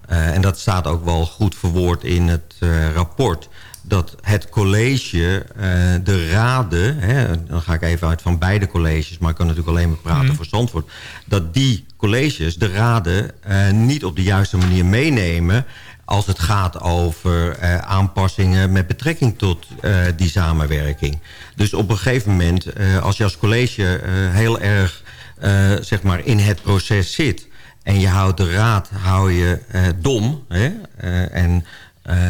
en dat staat ook wel goed verwoord in het rapport dat het college, de raden... Hè, dan ga ik even uit van beide colleges... maar ik kan natuurlijk alleen maar praten mm. voor Zandvoort... dat die colleges, de raden, niet op de juiste manier meenemen... als het gaat over aanpassingen met betrekking tot die samenwerking. Dus op een gegeven moment, als je als college heel erg zeg maar in het proces zit... en je houdt de raad hou je dom... Hè, en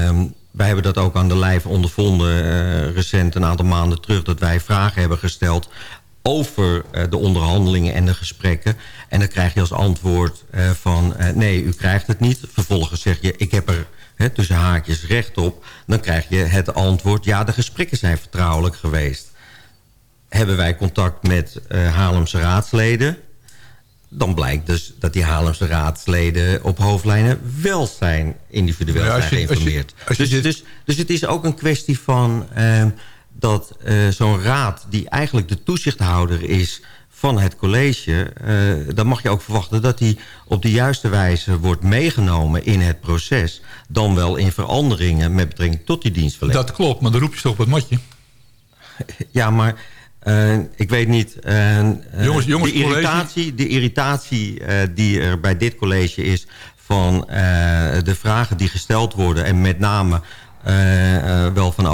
um, wij hebben dat ook aan de lijf ondervonden recent een aantal maanden terug... dat wij vragen hebben gesteld over de onderhandelingen en de gesprekken. En dan krijg je als antwoord van nee, u krijgt het niet. Vervolgens zeg je ik heb er tussen haakjes recht op. Dan krijg je het antwoord ja, de gesprekken zijn vertrouwelijk geweest. Hebben wij contact met Haarlemse raadsleden dan blijkt dus dat die Haarlemse raadsleden op hoofdlijnen wel zijn individueel Ja, als zijn je- als je- geïnformeerd. als je dus, dus, dus het is ook een kwestie van eh, dat eh, zo'n raad... die eigenlijk de toezichthouder is van het college... eh, dan mag je ook verwachten dat die op de juiste wijze wordt meegenomen in het proces... dan wel in veranderingen met betrekking tot die dienstverlening. Dat klopt, maar dan roep je toch op het matje. Ja, maar eh, ik weet niet... eh, eh, Jongens- jongens, de irritatie, de irritatie die er bij dit college is... van de vragen die gesteld worden... en met name wel van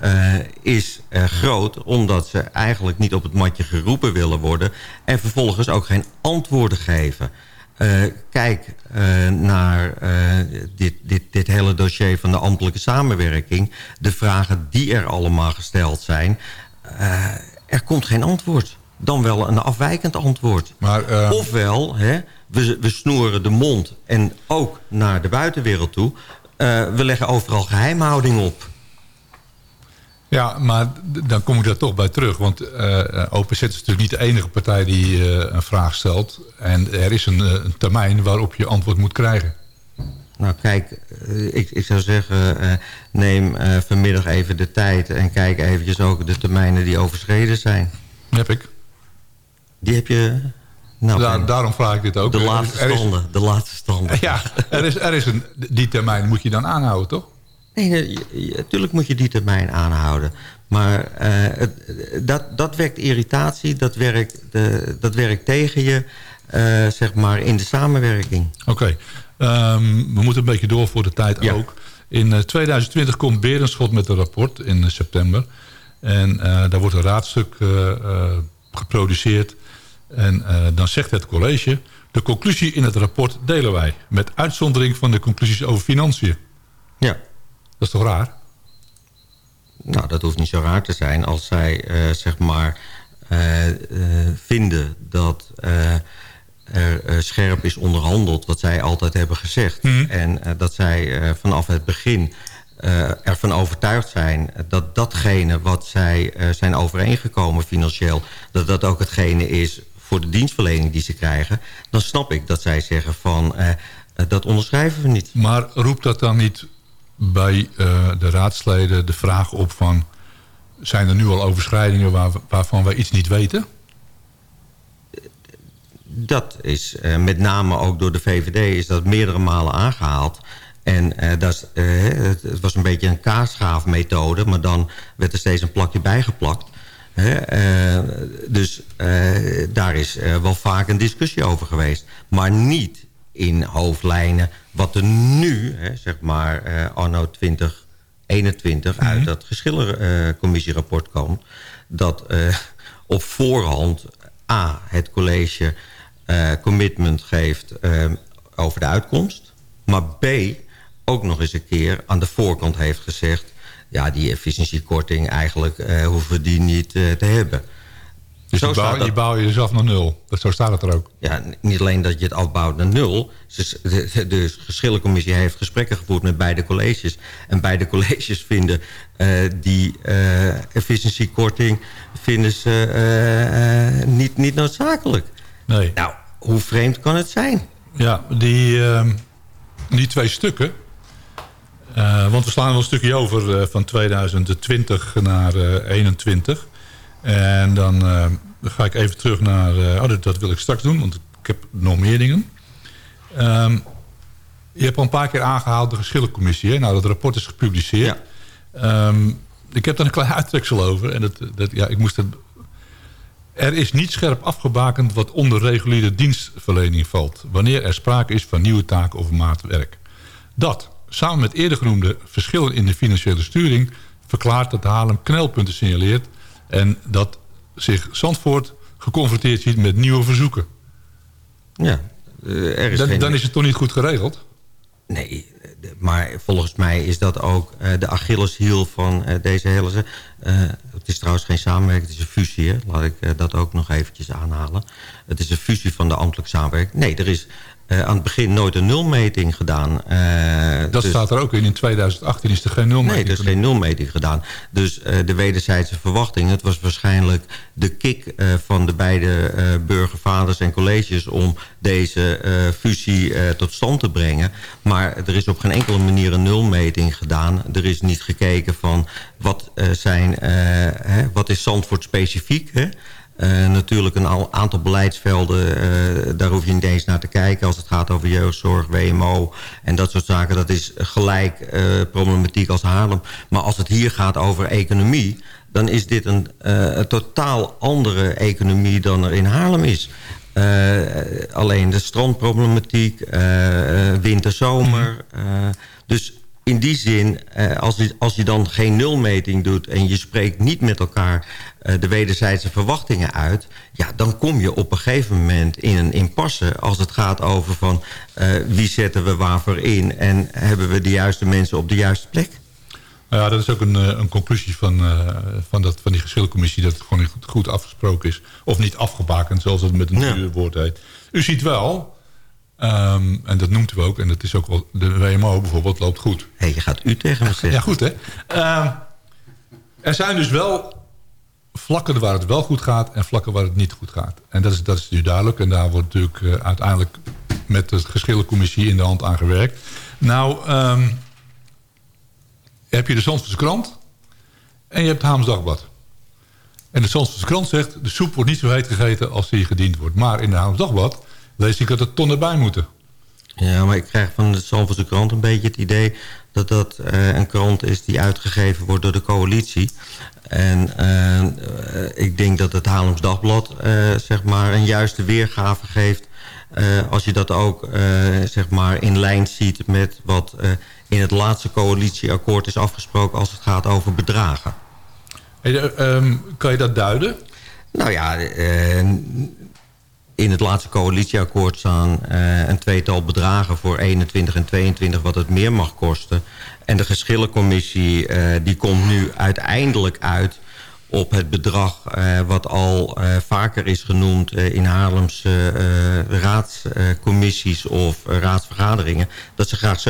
eh, is groot omdat ze eigenlijk niet op het matje geroepen willen worden... en vervolgens ook geen antwoorden geven... Kijk naar dit, dit, dit hele dossier van de ambtelijke samenwerking. De vragen die er allemaal gesteld zijn. Eh, er komt geen antwoord. Dan wel een afwijkend antwoord. Maar, eh, Ofwel, hè, we, we snoeren de mond en ook naar de buitenwereld toe. eh, we leggen overal geheimhouding op. Ja, maar dan kom ik daar toch bij terug. Want eh OPZ is natuurlijk niet de enige partij die eh, een vraag stelt. En er is een, eh, een termijn waarop je antwoord moet krijgen. Nou kijk, eh, ik, ik zou zeggen, eh, neem eh, vanmiddag even de tijd... en kijk eventjes ook de termijnen die overschreden zijn. Heb ik. Die heb je... Nou, daarom vraag ik dit ook. de laatste is- standen, de laatste standen. Ja, er is, er is een, die termijn moet je dan aanhouden, toch? Nee, natuurlijk moet je die termijn aanhouden. Maar het, dat, dat wekt irritatie, dat werkt, de, dat werkt tegen je, zeg maar, in de samenwerking. Oké. Ehm, we moeten een beetje door voor de tijd Ja. ook. In eh, 2020 komt Berenschot met een rapport in eh, september. En eh, daar wordt een raadstuk eh, eh, geproduceerd. En eh, dan zegt het college... de conclusie in het rapport delen wij. Met uitzondering van de conclusies over financiën. Ja, Dat is toch raar? nou, dat hoeft niet zo raar te zijn als zij, eh, zeg maar, eh, eh, vinden dat eh, eh, scherp is onderhandeld, wat zij altijd hebben gezegd. Mhm. En eh, dat zij eh, vanaf het begin ervan overtuigd zijn... dat datgene wat zij zijn overeengekomen financieel... dat dat ook hetgene is voor de dienstverlening die ze krijgen... dan snap ik dat zij zeggen van... Dat onderschrijven we niet. Maar roept dat dan niet bij de raadsleden de vraag op van... zijn er nu al overschrijdingen waar, waarvan wij iets niet weten? Dat is met name ook door de VVD is dat meerdere malen aangehaald... En uh, dat is, uh, het was een beetje een kaasschaafmethode... maar dan werd er steeds een plakje bijgeplakt. Dus daar is wel vaak een discussie over geweest. Maar niet in hoofdlijnen wat er nu, hè, zeg maar, anno 2021... Mm -hmm. uit dat geschillencommissierapport komt... dat op voorhand A, het college commitment geeft over de uitkomst... maar B, ook nog eens een keer aan de voorkant heeft gezegd... ja, die efficiëntiekorting eigenlijk uh, hoeven we die niet uh, te hebben. Dus zo die, bouw, dat, die bouw je zelf naar nul. Dat, zo staat het er ook. Ja, niet alleen dat je het afbouwt naar nul. Dus de, de geschillencommissie heeft gesprekken gevoerd met beide colleges. En beide colleges vinden uh, die efficiëntiekorting vinden ze, niet, niet noodzakelijk. Nee. Nou, hoe vreemd kan het zijn? Ja, die, ehm, die twee stukken... Uh, want we slaan wel een stukje over uh, van 2020 naar 2021. Uh, en dan ga ik even terug naar... oh, dat, dat, wil ik straks doen, want ik heb nog meer dingen. Um, je hebt al een paar keer aangehaald de geschillencommissie. Hè? Nou, dat rapport is gepubliceerd. Ja. Um, ik heb daar een klein uittreksel over. En dat, dat, ja, ik moest het... Er is niet scherp afgebakend wat onder reguliere dienstverlening valt... wanneer er sprake is van nieuwe taken of maatwerk. Dat samen met eerder genoemde verschillen in de financiële sturing... verklaart dat Haarlem knelpunten signaleert... en dat zich Zandvoort geconfronteerd ziet met nieuwe verzoeken. Ja, er is dan, geen... dan is het toch niet goed geregeld? Nee, maar volgens mij is dat ook uh, de Achilleshiel van uh, deze hele... Uh, het is trouwens geen samenwerking, het is een fusie. Hè? Laat ik dat ook nog eventjes aanhalen. Het is een fusie van de ambtelijke samenwerking. Nee, er is uh, aan het begin nooit een nulmeting gedaan. Uh, dat dus, staat er ook in. In 2018 is er geen nulmeting Nee, er is gedaan. geen nulmeting gedaan. Dus uh, de wederzijdse verwachting... het was waarschijnlijk de kick van de beide burgervaders en colleges... om deze fusie tot stand te brengen. Maar er is op geen enkele manier een nulmeting gedaan. Er is niet gekeken van wat, zijn, hè, wat is Zandvoort specifiek... Hè? Uh, natuurlijk een aantal beleidsvelden, uh, daar hoef je niet eens naar te kijken... als het gaat over jeugdzorg, WMO en dat soort zaken. Dat is gelijk uh, problematiek als Haarlem. Maar als het hier gaat over economie... dan is dit een, een totaal andere economie dan er in Haarlem is. alleen de strandproblematiek, winter, zomer. dus in die zin, als je, als je dan geen nulmeting doet... en je spreekt niet met elkaar uh, de wederzijdse verwachtingen uit... ja, dan kom je op een gegeven moment in een impasse... als het gaat over van uh, wie zetten we waarvoor in... en hebben we de juiste mensen op de juiste plek. Nou ja, dat is ook een, een conclusie van, van, dat, van die geschilcommissie... dat het gewoon niet goed, goed afgesproken is. Of niet afgebakend, zoals het met een ja. woord heet. U ziet wel... Um, en dat noemt u ook, en dat is ook wel... de WMO bijvoorbeeld loopt goed. Hé, hey, je gaat u tegen me *laughs* zeggen. Ja, goed hè. Uh, er zijn dus wel vlakken waar het wel goed gaat... en vlakken waar het niet goed gaat. En dat is, dat is nu duidelijk. En daar wordt natuurlijk uh, uiteindelijk met de geschillencommissie in de hand aan gewerkt. Nou, um, heb je de Zandvoortse krant... en je hebt het Haams Dagblad. En de Zandvoortse krant zegt... de soep wordt niet zo heet gegeten als die gediend wordt. Maar in de Haams Dagblad lees ik dat er tonnen bij moeten. Ja, maar ik krijg van de Zandvoortse krant een beetje het idee... dat dat uh, een krant is die uitgegeven wordt door de coalitie. En uh, ik denk dat het Haarlems Dagblad uh, zeg maar een juiste weergave geeft... als je dat ook zeg maar in lijn ziet met wat in het laatste coalitieakkoord is afgesproken... als het gaat over bedragen. Hey, um, kan je dat duiden? Nou ja, in het laatste coalitieakkoord staan uh, een tweetal bedragen voor 21 en 22 wat het meer mag kosten. En de geschillencommissie uh, die komt nu uiteindelijk uit op het bedrag uh, wat al vaker is genoemd in Haarlemse raadscommissies of raadsvergaderingen. Dat ze graag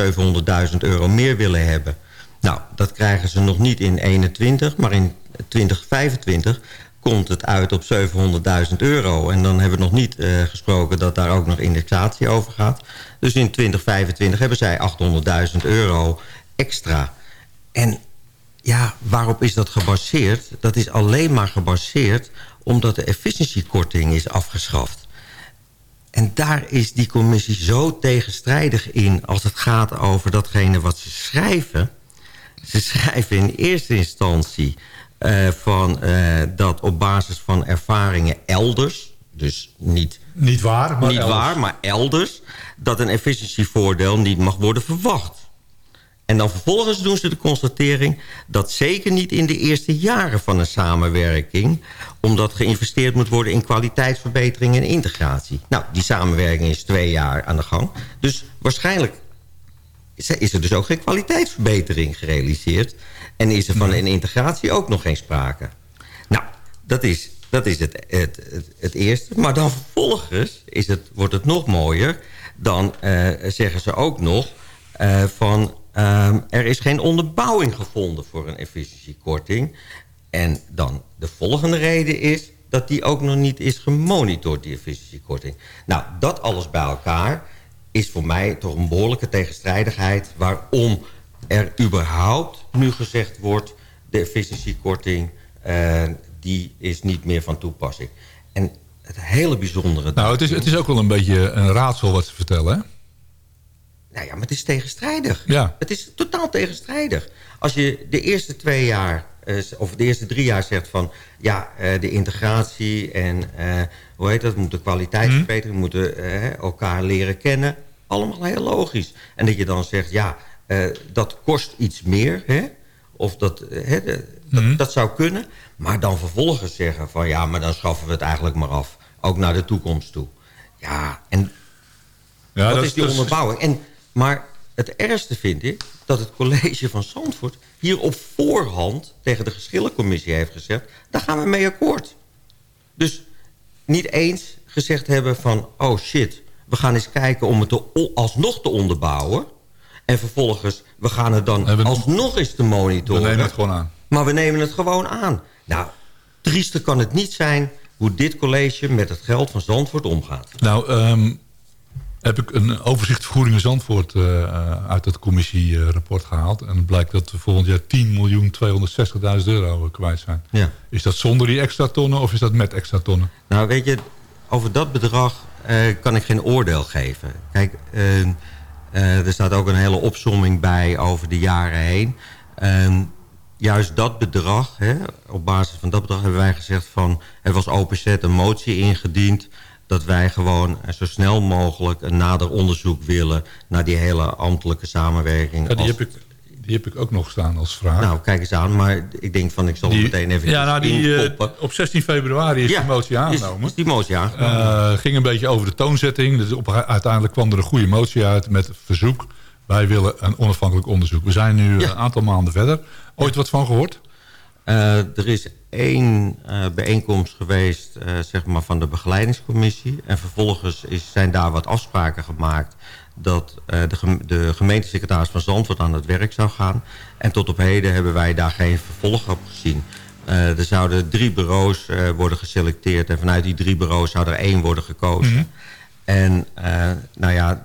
700.000 euro meer willen hebben. Nou, dat krijgen ze nog niet in 21, maar in 2025 komt het uit op 700.000 euro. En dan hebben we nog niet uh, gesproken dat daar ook nog indexatie over gaat. Dus in 2025 hebben zij 800.000 euro extra. En ja, waarop is dat gebaseerd? Dat is alleen maar gebaseerd omdat de efficiëntiekorting is afgeschaft. En daar is die commissie zo tegenstrijdig in... als het gaat over datgene wat ze schrijven. Ze schrijven in eerste instantie... Uh, van, uh, dat op basis van ervaringen elders... dus niet, niet waar, maar niet elders. waar, maar elders... dat een efficiëntievoordeel niet mag worden verwacht. En dan vervolgens doen ze de constatering... dat zeker niet in de eerste jaren van een samenwerking... omdat geïnvesteerd moet worden in kwaliteitsverbetering en integratie. Nou, die samenwerking is twee jaar aan de gang. Dus waarschijnlijk is er dus ook geen kwaliteitsverbetering gerealiseerd... en is er van een integratie ook nog geen sprake. Nou, dat is, dat is het, het, het, het eerste. Maar dan vervolgens is het, wordt het nog mooier... dan uh, zeggen ze ook nog uh, van... Um, er is geen onderbouwing gevonden voor een efficiëntiekorting. En dan de volgende reden is dat die ook nog niet is gemonitord, die efficiëntiekorting. Nou, dat alles bij elkaar is voor mij toch een behoorlijke tegenstrijdigheid... waarom er überhaupt nu gezegd wordt... de efficiëntiekorting, uh, die is niet meer van toepassing. En het hele bijzondere... Nou, het is, het is ook wel een beetje een raadsel wat ze vertellen, hè? Nou ja, maar het is tegenstrijdig. Ja. Het is totaal tegenstrijdig. Als je de eerste twee jaar, of de eerste drie jaar zegt van... ja, de integratie en uh, hoe heet dat, moet de kwaliteitsverbetering... Hmm. moeten uh, elkaar leren kennen. Allemaal heel logisch. En dat je dan zegt, ja, dat kost iets meer. Hè? Of dat, hè, de, hmm. dat, dat zou kunnen. Maar dan vervolgens zeggen van... ja, maar dan schaffen we het eigenlijk maar af. Ook naar de toekomst toe. Ja, en ja, dat, dat is die dus- onderbouwing. En maar het ergste vind ik dat het college van Zandvoort... hier op voorhand tegen de geschillencommissie heeft gezegd... daar gaan we mee akkoord. Dus niet eens gezegd hebben van... oh shit, we gaan eens kijken om het te, alsnog te onderbouwen... en vervolgens, we gaan het dan we, alsnog eens te monitoren. We nemen het gewoon aan. Maar we nemen het gewoon aan. Nou, triester kan het niet zijn hoe dit college met het geld van Zandvoort omgaat. Nou, um heb ik een overzicht vergoedingen Zandvoort uh, uit het commissierapport gehaald. En het blijkt dat we volgend jaar 10.260.000 euro kwijt zijn. Ja. Is dat zonder die extra tonnen of is dat met extra tonnen? Nou, weet je, over dat bedrag uh, kan ik geen oordeel geven. Kijk, uh, er staat ook een hele opsomming bij over de jaren heen. Ehm, juist dat bedrag, hè, op basis van dat bedrag hebben wij gezegd van... er was openzet een motie ingediend dat wij gewoon zo snel mogelijk een nader onderzoek willen... naar die hele ambtelijke samenwerking. Ja, die, als... heb ik, die heb ik ook nog staan als vraag. Nou, kijk eens aan, maar ik denk van ik zal die, meteen even Ja, nou, die, uh, op 16 februari is ja, die motie aangenomen. Is, is die motie aangenomen. Uh, ging een beetje over de toonzetting. Dus op, uiteindelijk kwam er een goede motie uit met verzoek. Wij willen een onafhankelijk onderzoek. We zijn nu ja. een aantal maanden verder. Ooit wat van gehoord? Uh, er is één uh, bijeenkomst geweest uh, zeg maar van de begeleidingscommissie. En vervolgens is, zijn daar wat afspraken gemaakt... dat de, gem de gemeentesecretaris van Zandvoort aan het werk zou gaan. En tot op heden hebben wij daar geen vervolg op gezien. er zouden drie bureaus worden geselecteerd... en vanuit die drie bureaus zou er één worden gekozen. Mm -hmm. En nou ja,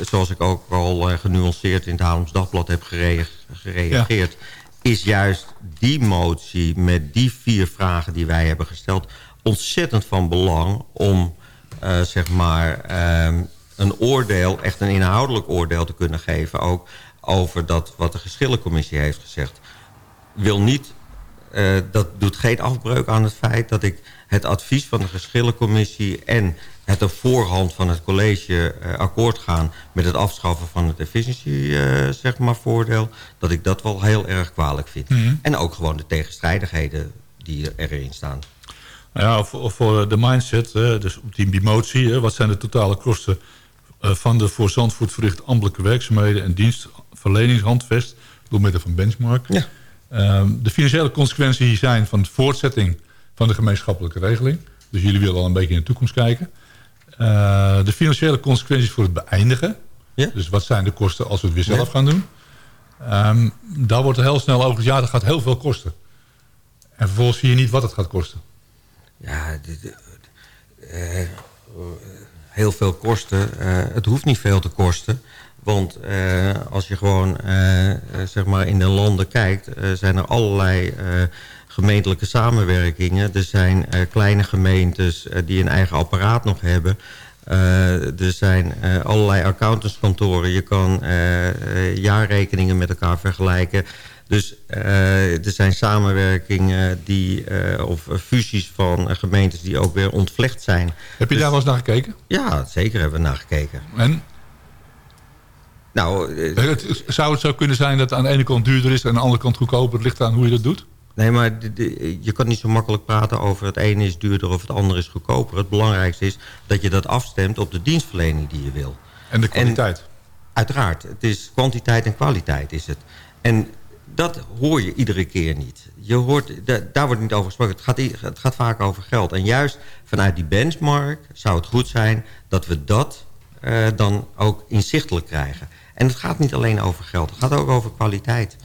zoals ik ook al genuanceerd in het Haarlems Dagblad heb gere gereageerd... Ja is juist die motie met die vier vragen die wij hebben gesteld... ontzettend van belang om uh, zeg maar, uh, een oordeel, echt een inhoudelijk oordeel te kunnen geven... ook over dat wat de geschillencommissie heeft gezegd. Wil niet, uh, dat doet geen afbreuk aan het feit dat ik het advies van de geschillencommissie... en het op voorhand van het college uh, akkoord gaan... met het afschaffen van het efficiëntie uh, zeg maar, voordeel... dat ik dat wel heel erg kwalijk vind. Mm -hmm. En ook gewoon de tegenstrijdigheden die erin staan. Nou ja, voor, voor de mindset, dus op die motie... Hè, wat zijn de totale kosten uh, van de voor Zandvoort verricht ambtelijke werkzaamheden... en dienstverleningshandvest door middel van benchmark. Ja. Um, de financiële consequenties zijn van de voortzetting van de gemeenschappelijke regeling. Dus jullie willen al een beetje in de toekomst kijken. Uh, de financiële consequenties voor het beëindigen. Ja. Dus wat zijn de kosten als we het weer zelf ja. gaan doen. Ehm, daar wordt er heel snel over ja, dat gaat heel veel kosten. En vervolgens zie je niet wat het gaat kosten. Ja, dit, uh, heel veel kosten. Uh, het hoeft niet veel te kosten. Want uh, als je gewoon zeg maar in de landen kijkt... zijn er allerlei gemeentelijke samenwerkingen. Er zijn kleine gemeentes die een eigen apparaat nog hebben... er zijn allerlei accountantskantoren. Je kan jaarrekeningen met elkaar vergelijken. Dus er zijn samenwerkingen die, of fusies van gemeentes die ook weer ontvlecht zijn. Heb je dus, daar wel eens naar gekeken? Ja, zeker hebben we naar gekeken. En? Nou, het, zou het zo kunnen zijn dat het aan de ene kant duurder is... en aan de andere kant goedkoper? Het ligt aan hoe je dat doet? Nee, maar je kan niet zo makkelijk praten over het ene is duurder of het andere is goedkoper. Het belangrijkste is dat je dat afstemt op de dienstverlening die je wil. En de kwaliteit? En, uiteraard. Het is kwantiteit en kwaliteit is het. En dat hoor je iedere keer niet. Je hoort, daar wordt niet over gesproken. Het gaat, het gaat vaak over geld. En juist vanuit die benchmark zou het goed zijn... dat we dat uh, dan ook inzichtelijk krijgen. En het gaat niet alleen over geld. Het gaat ook over kwaliteit.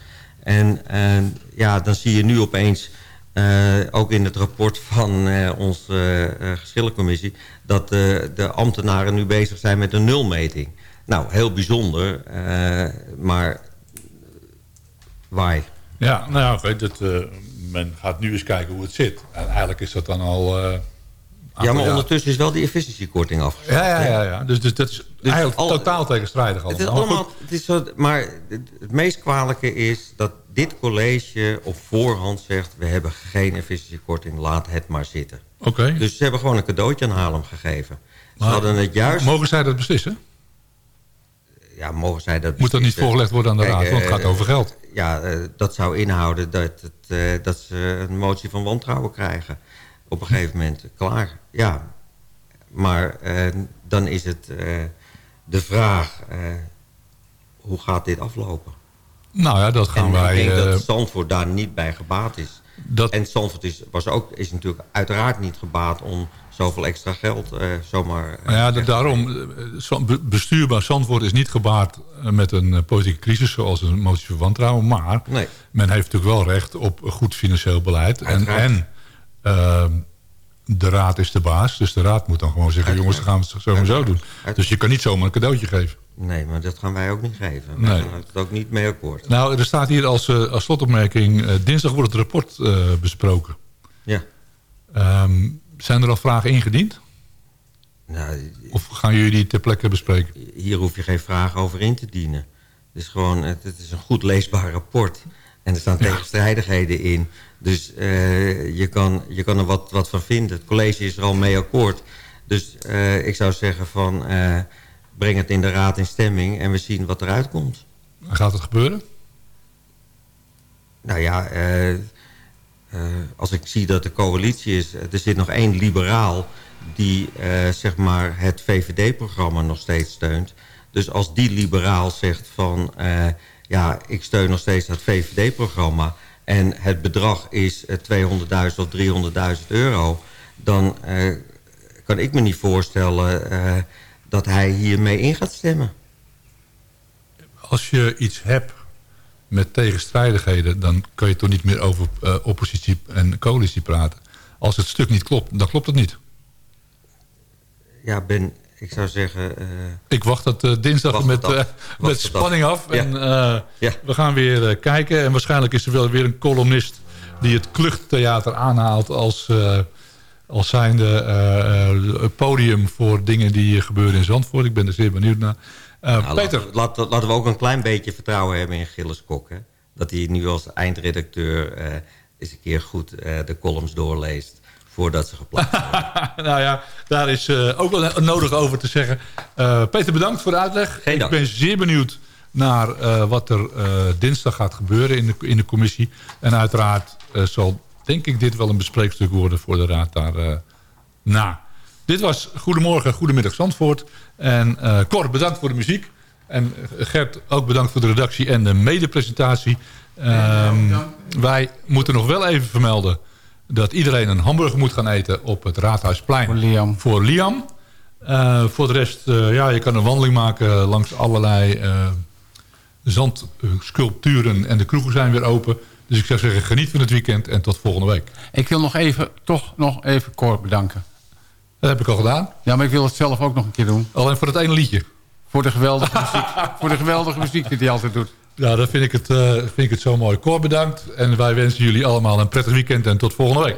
En uh, ja, dan zie je nu opeens... Uh, ook in het rapport van onze geschillencommissie... dat de ambtenaren nu bezig zijn met een nulmeting. Nou, heel bijzonder. maar Why? Ja, nou ja, het, uh, men gaat nu eens kijken hoe het zit. En eigenlijk is dat dan al... Uh, ja, maar ondertussen is wel die efficiëntiekorting afgeschaft. Ja, ja, ja, ja. Dus, dus dat is dus eigenlijk al, totaal tegenstrijdig allemaal. Het is allemaal het is zo, maar het, meest kwalijke is dat dit college op voorhand zegt... we hebben geen efficiëntiekorting, laat het maar zitten. Oké. Okay. Dus ze hebben gewoon een cadeautje aan Haarlem gegeven. Ze maar, hadden het juist... Mogen zij dat beslissen? Ja, mogen zij dat Moet dat niet voorgelegd worden aan de Kijk, raad, want het gaat over geld ja, uh, dat zou inhouden dat, het, uh, dat ze een motie van wantrouwen krijgen. Op een gegeven moment. Klaar, ja. Maar uh, dan is het de vraag... hoe gaat dit aflopen? Nou ja, dat gaan en wij... ik denk dat Zandvoort daar niet bij gebaat is. Dat... En Zandvoort is, was ook, is natuurlijk uiteraard niet gebaat om zoveel extra geld zomaar... Uh, ja, daarom, bestuurbaar Zandvoort is niet gebaard met een politieke crisis... zoals een motie van wantrouwen, maar nee. men heeft natuurlijk wel recht op goed financieel beleid. En, en uh, de raad is de baas, dus de raad moet dan gewoon zeggen... jongens, dan gaan we het zo en zo doen. Dus je kan niet zomaar een cadeautje geven. Nee, maar dat gaan wij ook niet geven. We nee. gaan het ook niet mee akkoord. Nou, er staat hier als, uh, als slotopmerking... Uh, dinsdag wordt het rapport uh, besproken. Ja. Um, zijn er al vragen ingediend? Nou, of gaan jullie die ter plekke bespreken? Hier hoef je geen vragen over in te dienen. Het is gewoon, het, het is een goed leesbaar rapport. En er staan ja. tegenstrijdigheden in. Dus uh, je, kan, je kan er wat, wat van vinden. Het college is er al mee akkoord. Dus uh, ik zou zeggen van... Uh, breng het in de raad in stemming en we zien wat eruit komt. Gaat het gebeuren? Nou ja, als ik zie dat de coalitie is... er zit nog één liberaal die zeg maar het VVD-programma nog steeds steunt. Dus als die liberaal zegt van... ja, ik steun nog steeds het VVD-programma... en het bedrag is 200.000 of 300.000 euro... dan kan ik me niet voorstellen dat hij hiermee in gaat stemmen. Als je iets hebt met tegenstrijdigheden... dan kan je toch niet meer over uh, oppositie en coalitie praten. Als het stuk niet klopt, dan klopt het niet. Ja, Ben, ik zou zeggen... Uh, ik wacht dat uh, dinsdag wacht met, af. met spanning af. Ja. En, ja. We gaan weer kijken. En waarschijnlijk is er wel weer een columnist... die het kluchttheater aanhaalt als als zijnde podium voor dingen die gebeuren in Zandvoort. Ik ben er zeer benieuwd naar. Nou, Peter. Laten, laten, we ook een klein beetje vertrouwen hebben in Gilles Kok. Hè? Dat hij nu als eindredacteur eens een keer goed de columns doorleest voordat ze geplaatst worden. *laughs* nou ja, daar is ook wel nodig over te zeggen. Peter, bedankt voor de uitleg. Geen dank. Ik ben zeer benieuwd naar wat er dinsdag gaat gebeuren in de, in de commissie. En uiteraard zal denk ik dit wel een bespreekstuk worden voor de raad daarna. Uh, na. Dit was Goedemorgen, Goedemiddag Zandvoort. En uh, Cor, bedankt voor de muziek. En Gert, ook bedankt voor de redactie en de medepresentatie. Um, wij moeten nog wel even vermelden... dat iedereen een hamburger moet gaan eten op het Raadhuisplein. Voor Liam. Voor Liam. Uh, voor de rest, ja, je kan een wandeling maken langs allerlei zandsculpturen en de kroegen zijn weer open. Dus ik zou zeggen, geniet van het weekend en tot volgende week. Ik wil nog even, toch nog even Cor bedanken. Dat heb ik al gedaan. Ja, maar ik wil het zelf ook nog een keer doen. Alleen voor het ene liedje. Voor de geweldige muziek, voor de geweldige muziek die hij altijd doet. Ja, dan vind ik, het, uh, vind ik het zo mooi. Cor, bedankt. En wij wensen jullie allemaal een prettig weekend en tot volgende week.